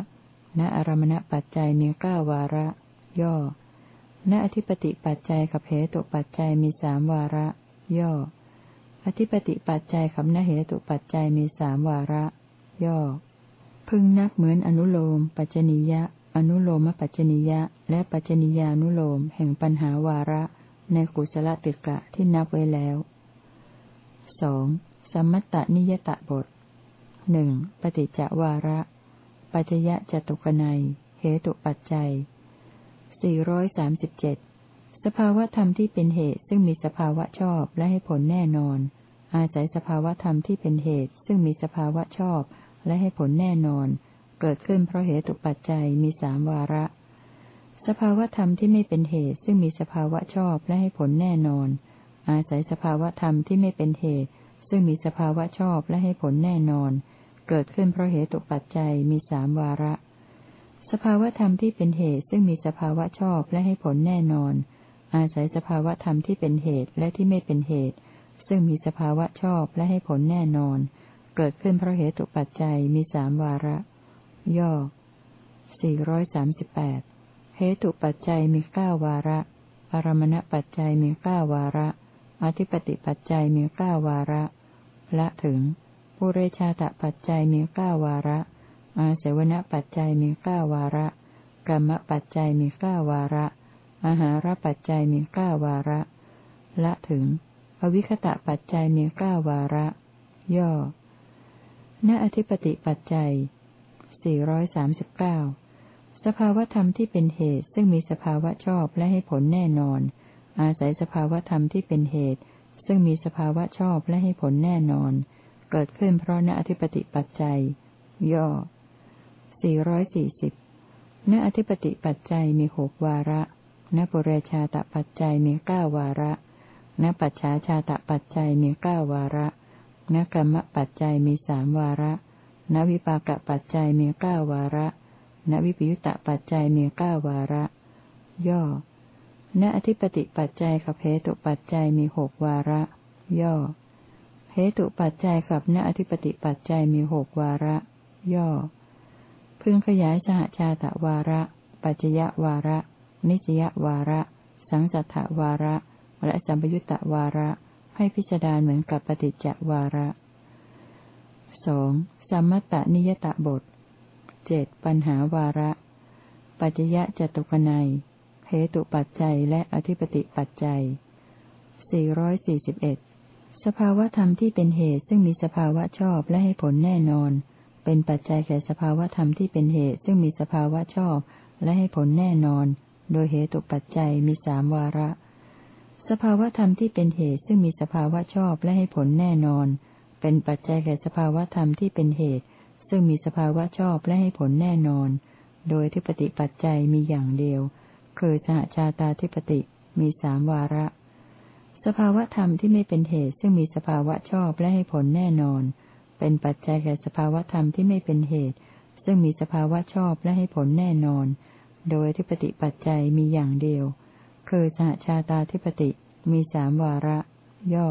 ณอารมณปัจจัยมีเก้าวาระ ย่อณอธิปติปัจจัยกับเหตุปัจจัยมีสามวาระ ย่อ อธิปติปัจจัยกับณเหตุปัจจัยมีสามวาระ ย่อ พึงนับเหมือนอนุโลม ปัจจนิยะ อนุโลมปัจจนิยะ และปัจจนิยานุโลมแห่งปัญหาวาระ ในกุศลติกะที่นับไว้แล้วสองสมัตตนิยตะบทหนึ่งปฏิจจวาระ ปัจยะจตุกนัยเหตุปัจจัยสี่ร้อยสามสิบเจ็ดสภาวธรรมที่เป็นเหตุซึ่งมีสภาวะชอบและให้ผลแน่นอน อาศัยสภาวธรรมที่เป็นเหตุซึ่งมีสภาวะชอบและให้ผลแน่นอน เกิดขึ้นเพราะเหตุปัจจัยมีสามวาระ สภาวธรรมที่ไม่เป็นเหตุ ซึ่งมีสภาวะชอบและให้ผลแน่นอน อาศัยสภาวธรรมที่ไม่เป็นเหตุ ซึ่งมีสภาวะชอบและให้ผลแน่นอน เกิดขึ้นเพราะเหตุปัจจัยมีสามวาระ สภาวธรรมที่เป็นเหตุซึ่งมีสภาวะชอบและให้ผลแน่นอน อาศัยสภาวธรรมที่เป็นเหตุและที่ไม่เป็นเหตุ ซึ่งมีสภาวะชอบและให้ผลแน่นอน เกิดขึ้นเพราะเหตุปัจจัยมีสามวาระ ย่อ 438 เหตุปัจจัยมีเก้าวาระ อารมณปัจจัยมีเก้าวาระ อธิปติปัจจัยมีเก้าวาระ ละถึง ปุเรชาตปัจจัยมีเก้าวาระ อาเสวนปัจจัยมีเก้าวาระกรรมปัจจัยมีเก้าวาระ อาหารปัจจัยมีเก้าวาระ ละถึง อวิคตะปัจจัยมีเก้าวาระ ย่อ ณอธิปติปัจจัย 439สภาวธรรมที่เป็นเหตุซึ่งมีสภาวะชอบและให้ผลแน่นอน อาศัยสภาวธรรมที่เป็นเหตุ ซึ่งมีสภาวะชอบและให้ผลแน่นอน เกิดขึ้นเพราะณอธิปติปัจจัย ย่อ 440ณอธิปติปัจจัยมีหกวาระณปุเรชาตปัจจัยมีเก้าวาระณปัจฉาชาตปัจจัยมีเก้าวาระนกรรมปัจจัยมีสามวาระ นวิปากปัจจัยมีเก้าวาระนวิปยุตตปัจจัยมีเก้าวาระ ย่อ ณอธิปติปัจจัยกับเหตุปัจจัยมีหกวาระ ย่อ เหตุปัจจัยกับณอธิปติปัจจัยมีหกวาระ ย่อ พึงขยายสหชาตวาระ ปัจจยวาระ นิจยวาระ สังสัทธวาระ และสัมปยุตตวาระ ให้พิจารณาเหมือนกับปฏิจจวาระสอง สัมมตนิยตบทเจ็ดปัญหาวาระ ปัจจยะจตุกนัยเหตุปัจจัยและอธิปติปัจจัยสี่ร้อยสี่สิบเอ็ดสภาวธรรมที่เป็นเหตุซึ่งมีสภาวะชอบและให้ผลแน่นอน เป็นปัจจัยแก่สภาวธรรมที่เป็นเหตุซึ่งมีสภาวะชอบและให้ผลแน่นอน โดยเหตุปัจจัยมีสามวาระ สภาวธรรมที่เป็นเหตุซึ่งมีสภาวะชอบและให้ผลแน่นอน เป็นปัจจัยแก่สภาวธรรมที่เป็นเหตุ ซึ่งมีสภาวะชอบและให้ผลแน่นอน โดยที่ปฏิปัจจัยมีอย่างเดียว คือสหชาตาธิปติมีสามวาระ สภาวธรรมที่ไม่เป็นเหตุซึ่งมีสภาวะชอบและให้ผลแน่นอน เป็นปัจจัยแก่สภาวธรรมที่ไม่เป็นเหตุ ซึ่งมีสภาวะชอบและให้ผลแน่นอน โดยที่ปฏิปัจจัยมีอย่างเดียว คือสหชาตาธิปติมีสามวาระ ย่อ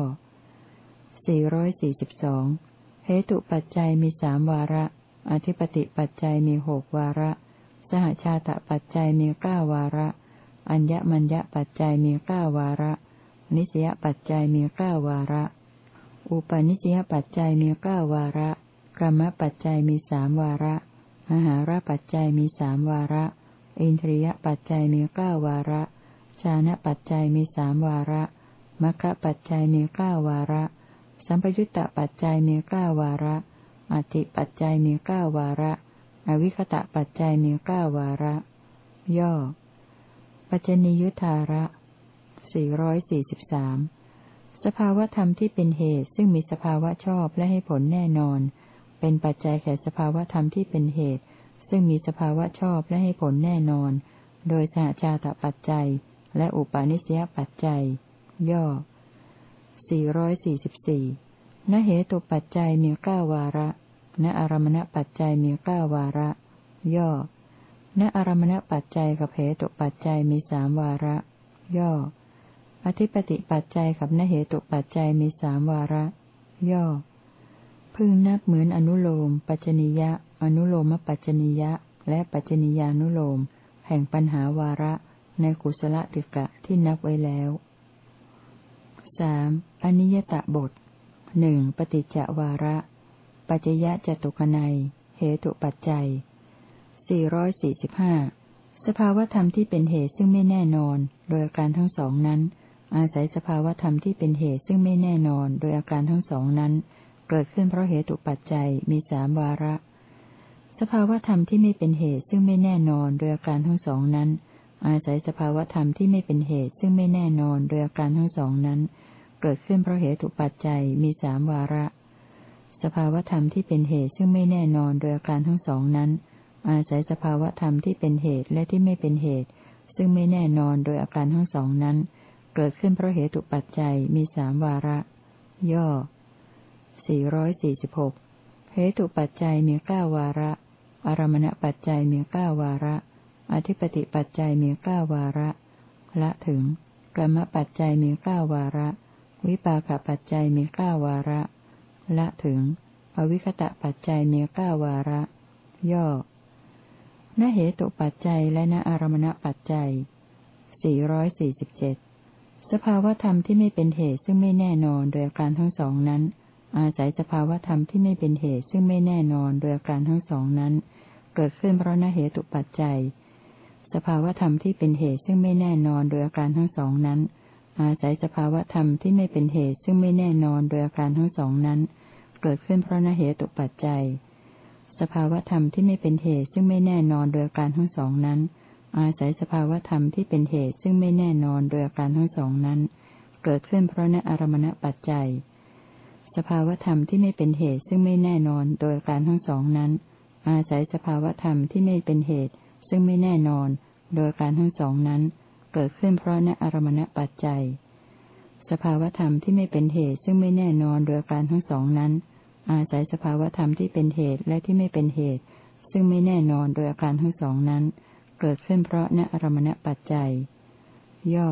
442 เหตุปัจจัยมีสามวาระ อธิปติปัจจัยมีหกวาระ สหชาตปัจจัยมีเก้าวาระ อัญญมัญญปัจจัยมีเก้าวาระ นิสยปัจจัยมีเก้าวาระ อุปนิสยปัจจัยมีเก้าวาระกรรมปัจจัยมีสามวาระมหาราปัจจัยมีสามวาระ อินทรียปัจจัยมีเก้าวาระชานะปัจจัยมีสามวาระมัคคะปัจจัยมีเก้าวาระ สัมปยุตตปัจจัยมีเก้าวาระ อธิปัจจัยมีเก้าวาระ อวิคตะปัจจัยมีเก้าวาระ ย่อ ปัจจนิยุทธาระสี่ร้อยสี่สิบสามสภาวธรรมที่เป็นเหตุซึ่งมีสภาวะชอบและให้ผลแน่นอน เป็นปัจจัยแก่สภาวธรรมที่เป็นเหตุ ซึ่งมีสภาวะชอบและให้ผลแน่นอน โดยสหชาตปัจจัย และอุปาณิสยปัจจัย ย่อ 444นเหตุปัจจัยมีเก้าวาระณอารมณปัจจัยมีเก้าวาระ ย่อณอารมณปัจจัยกับเหตุปัจจัยมีสามวาระ ย่อ อธิปติปัจจัยกับนเหตุปัจจัยมีสามวาระ ย่อ พึงนับเหมือนอนุโลม ปัจจนิยะ อนุโลมปัจจนิยะ และปัจจนิยานุโลม แห่งปัญหาวาระ ในกุศลติกะที่นับไว้แล้วสาม อนิยตบทหนึ่งปฏิจจวาระ ปัจจยะจตุกนัยเหตุปัจจัยสี่ร้อยสี่สิบห้าสภาวธรรมที่เป็นเหตุซึ่งไม่แน่นอน โดยอาการทั้งสองนั้น อาศัยสภาวธรรมที่เป็นเหตุซึ่งไม่แน่นอน โดยอาการทั้งสองนั้น เกิดขึ้นเพราะเหตุปัจจัยมีสามวาระ สภาวธรรมที่ไม่เป็นเหตุซึ่งไม่แน่นอน โดยอาการทั้งสองนั้น อาศัยสภาวธรรมที่ไม่เป็นเหตุซึ่งไม่แน่นอน โดยอาการทั้งสองนั้น เกิดขึ้นเพราะเหตุปัจจัยมีสามวาระ สภาวธรรมที่เป็นเหตุซึ่งไม่แน่นอนโดยอาการทั้งสองนั้น อาศัยสภาวธรรมที่เป็นเหตุและที่ไม่เป็นเหตุ ซึ่งไม่แน่นอนโดยอาการทั้งสองนั้น เกิดขึ้นเพราะเหตุปัจจัยมีสามวาระ ย่อ 446 เหตุปัจจัยมีเก้าวาระ อารมณปัจจัยมีเก้าวาระ อธิปติปัจจัยมีเก้าวาระ ละถึงกรรมปัจจัยมีเก้าวาระ วิปากปัจจัยมีเก้าวาระ ละถึง อวิคตะปัจจัยมีเก้าวาระ ย่อนเหตุปัจจัยและนอารมณปัจจัย 447 สภาวธรรมที่ไม่เป็นเหตุซึ่งไม่แน่นอนโดยอาการทั้งสองนั้น อาศัยสภาวธรรมที่ไม่เป็นเหตุซึ่งไม่แน่นอนโดยอาการทั้งสองนั้น เกิดขึ้นเพราะนเหตุปัจจัย สภาวธรรมที่เป็นเหตุซึ่งไม่แน่นอนโดยอาการทั้งสองนั้น อาศัยสภาวธรรมที่ไม่เป็นเหตุซึ่งไม่แน่นอนโดยอาการทั้งสองนั้น เกิดขึ้นเพราะนเหตุปัจจัย สภาวธรรมที่ไม่เป็นเหตุซึ่งไม่แน่นอนโดยอาการทั้งสองนั้น อาศัยสภาวธรรมที่เป็นเหตุซึ่งไม่แน่นอนโดยอาการทั้งสองนั้น เกิดขึ้นเพราะนอารมณปัจจัย สภาวธรรมที่ไม่เป็นเหตุซึ่งไม่แน่นอนโดยอาการทั้งสองนั้น อาศัยสภาวธรรมที่ไม่เป็นเหตุซึ่งไม่แน่นอนโดยการทั้งสองนั้น เกิดขึ้นเพราะนอารมณปัจจัย สภาวธรรมที่ไม่เป็นเหตุซึ่งไม่แน่นอนโดยการทั้งสองนั้น อาศัยสภาวธรรมที่เป็นเหตุและที่ไม่เป็นเหตุ ซึ่งไม่แน่นอนโดยอาการทั้งสองนั้น เกิดขึ้นเพราะณอารมณปัจจัย ย่อ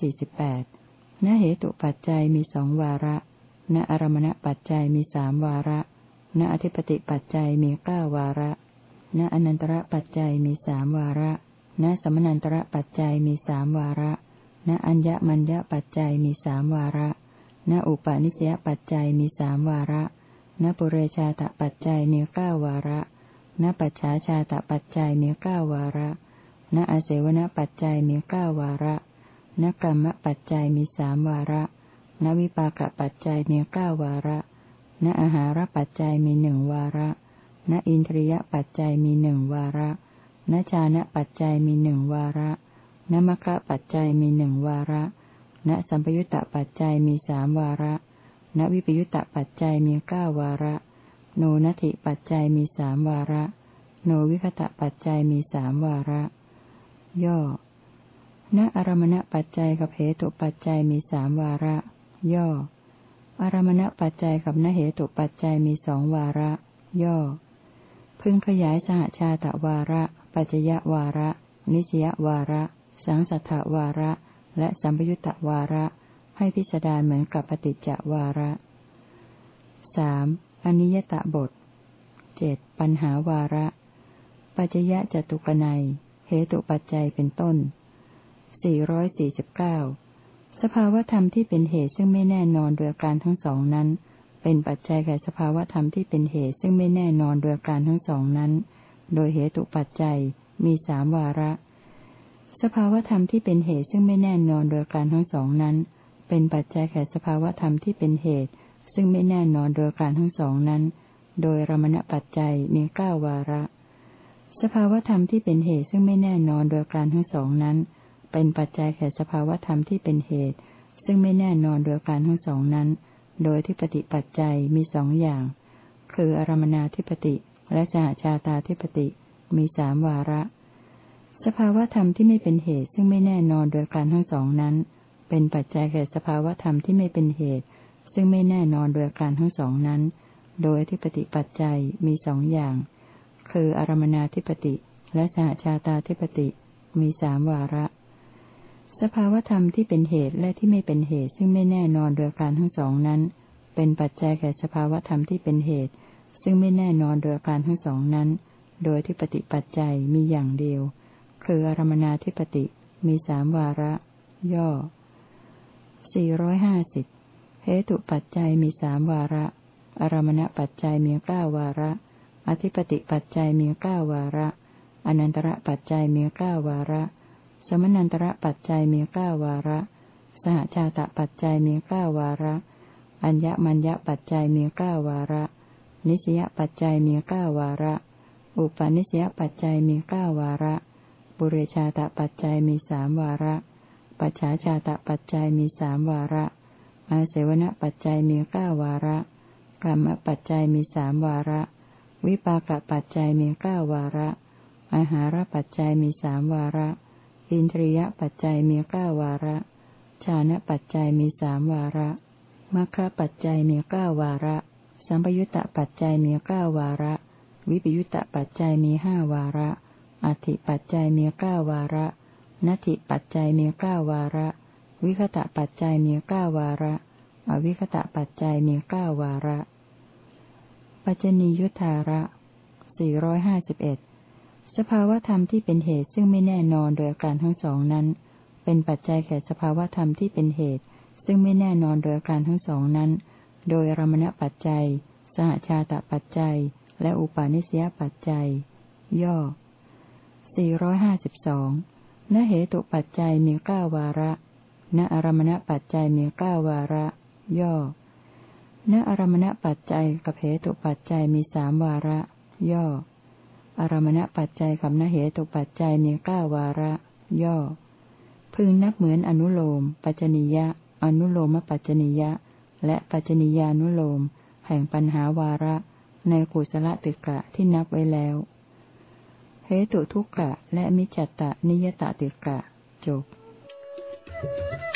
448 ณเหตุปัจจัยมีสองวาระ ณอารมณปัจจัยมีสามวาระ ณอธิปติปัจจัยมีเก้าวาระ ณอนันตระปัจจัยมีสามวาระ ณสมนันตระปัจจัยมีสามวาระ ณอัญญมัญญปัจจัยมีสามวาระ ณอุปาณิสยปัจจัยมีสามวาระ ณปุเรชาตปัจจัยมีเก้าวาระ ณปัจฉาชาตปัจจัยมีเก้าวาระ ณอาเสวนปัจจัยมีเก้าวาระ ณกรรมปัจจัยมีสามวาระ ณวิปากปัจจัยมีเก้าวาระ ณอาหารปัจจัยมีหนึ่งวาระ ณอินทรียปัจจัยมีหนึ่งวาระ ณชานะปัจจัยมีหนึ่งวาระณมคะปัจจัยมีหนึ่งวาระณสัมปยุตตปัจจัยมีสามวาระณวิปยุตตปัจจัยมีเก้าวาระ โนนัตถิปัจจัยมีสามวาระ โนวิคตะปัจจัยมีสามวาระ ย่อ ณอารมณปัจจัยกับเหตุปัจจัยมีสามวาระ ย่อ อารมณปัจจัยกับนเหตุปัจจัยมีสองวาระ ย่อ พึงขยายสหชาตวาระ ปัจจยวาระ นิสยวาระ สังสัทธวาระ และสัมปยุตตวาระ ให้พิจารเหมือนกับปฏิจจวาระสามอนิยตบทเจ็ดปัญหาวาระ ปัจจยะจตุกนัยเหตุปัจจัยเป็นต้นสี่ร้อยสี่สิบเก้าสภาวธรรมที่เป็นเหตุซึ่งไม่แน่นอนโดยการทั้งสองนั้น เป็นปัจจัยแก่สภาวธรรมที่เป็นเหตุซึ่งไม่แน่นอนโดยการทั้งสองนั้น โดยเหตุปัจจัย มีสามวาระ สภาวธรรมที่เป็นเหตุซึ่งไม่แน่นอนโดยการทั้งสองนั้น เป็นปัจจัยแก่สภาวธรรมที่เป็นเหตุ ซึ่งไม่แน่นอนโดยการทั้งสองนั้น โดยระมณปัจจัยมีเก้าวาระ สภาวธรรมที่เป็นเหตุซึ่งไม่แน่นอนโดยการทั้งสองนั้น เป็นปัจจัยแก่สภาวธรรมที่เป็นเหตุ ซึ่งไม่แน่นอนโดยการทั้งสองนั้น โดยที่ปฏิปัจจัยมีสองอย่าง คืออารมนาธิปติ และสหชาตาธิปติมีสามวาระ สภาวธรรมที่ไม่เป็นเหตุซึ่งไม่แน่นอนโดยการทั้งสองนั้น เป็นปัจจัยแก่สภาวธรรมที่ไม่เป็นเหตุ ซึ่งไม่แน่นอนโดยการทั้งสองนั้น โดยที่ปฏิปัจจัยมีสองอย่าง คืออารมนาธิปติและสหชาตาธิปติมีสามวาระ สภาวธรรมที่เป็นเหตุและที่ไม่เป็นเหตุซึ่งไม่แน่นอนโดยการทั้งสองนั้น เป็นปัจจัยแก่สภาวธรรมที่เป็นเหตุ ซึ่งไม่แน่นอนโดยการทั้งสองนั้น โดยที่ปฏิปัจจัยมีอย่างเดียว คืออารมนาธิปติมีสามวาระ ย่อสี่ร้อยห้าสิบเหตุปัจจัยมีสามวาระ อารมณปัจจัยมีเก้าวาระ อธิปติปัจจัยมีเก้าวาระ อนันตระปัจจัยมีเก้าวาระ สมนันตระปัจจัยมีเก้าวาระ สหชาตปัจจัยมีเก้าวาระ อัญญมัญญปัจจัยมีเก้าวาระ นิสยปัจจัยมีเก้าวาระ อุปาณิสยปัจจัยมีเก้าวาระ บุเรชาตปัจจัยมีสามวาระ ปัจฉาชาตปัจจัยมีสามวาระ อาเสวนปัจจัยมีเก้าวาระกรรมปัจจัยมีสามวาระ วิปากปัจจัยมีเก้าวาระ อาหารปัจจัยมีสามวาระ อินทรียปัจจัยมีเก้าวาระ ชานะปัจจัยมีสามวาระมัคคะปัจจัยมีเก้าวาระ สัมปยุตตปัจจัยมีเก้าวาระ วิปยุตตปัจจัยมีห้าวาระ อธิปัจจัยมีเก้าวาระนัตถิปัจจัยมีเก้าวาระ วิคตะปัจจัยมีเก้าวาระ อวิคตะปัจจัยมีเก้าวาระ ปัจจนียุทธาระสี่ร้อยห้าสิบเอ็ดสภาวธรรมที่เป็นเหตุซึ่งไม่แน่นอนโดยอาการทั้งสองนั้น เป็นปัจจัยแก่สภาวธรรมที่เป็นเหตุ ซึ่งไม่แน่นอนโดยอาการทั้งสองนั้น โดยรมณปัจจัย สหชาตปัจจัย และอุปาณิสยปัจจัย ย่อ 452 ณเหตุปัจจัยมีเก้าวาระ ณอารมณปัจจัยมีเก้าวาระ ย่อ ณอารมณปัจจัยกับเหตุปัจจัยมีสามวาระ ย่อ อารมณปัจจัยกับนเหตุปัจจัยมีเก้าวาระ ย่อ พึงนับเหมือนอนุโลม ปัจจนิยะ อนุโลมปัจจนิยะ และปัจจนิยานุโลม แห่งปัญหาวาระ ในกุศลติกะที่นับไว้แล้วเหตุทุกกะและมิจจตะนิยตติกะจบ Thank you.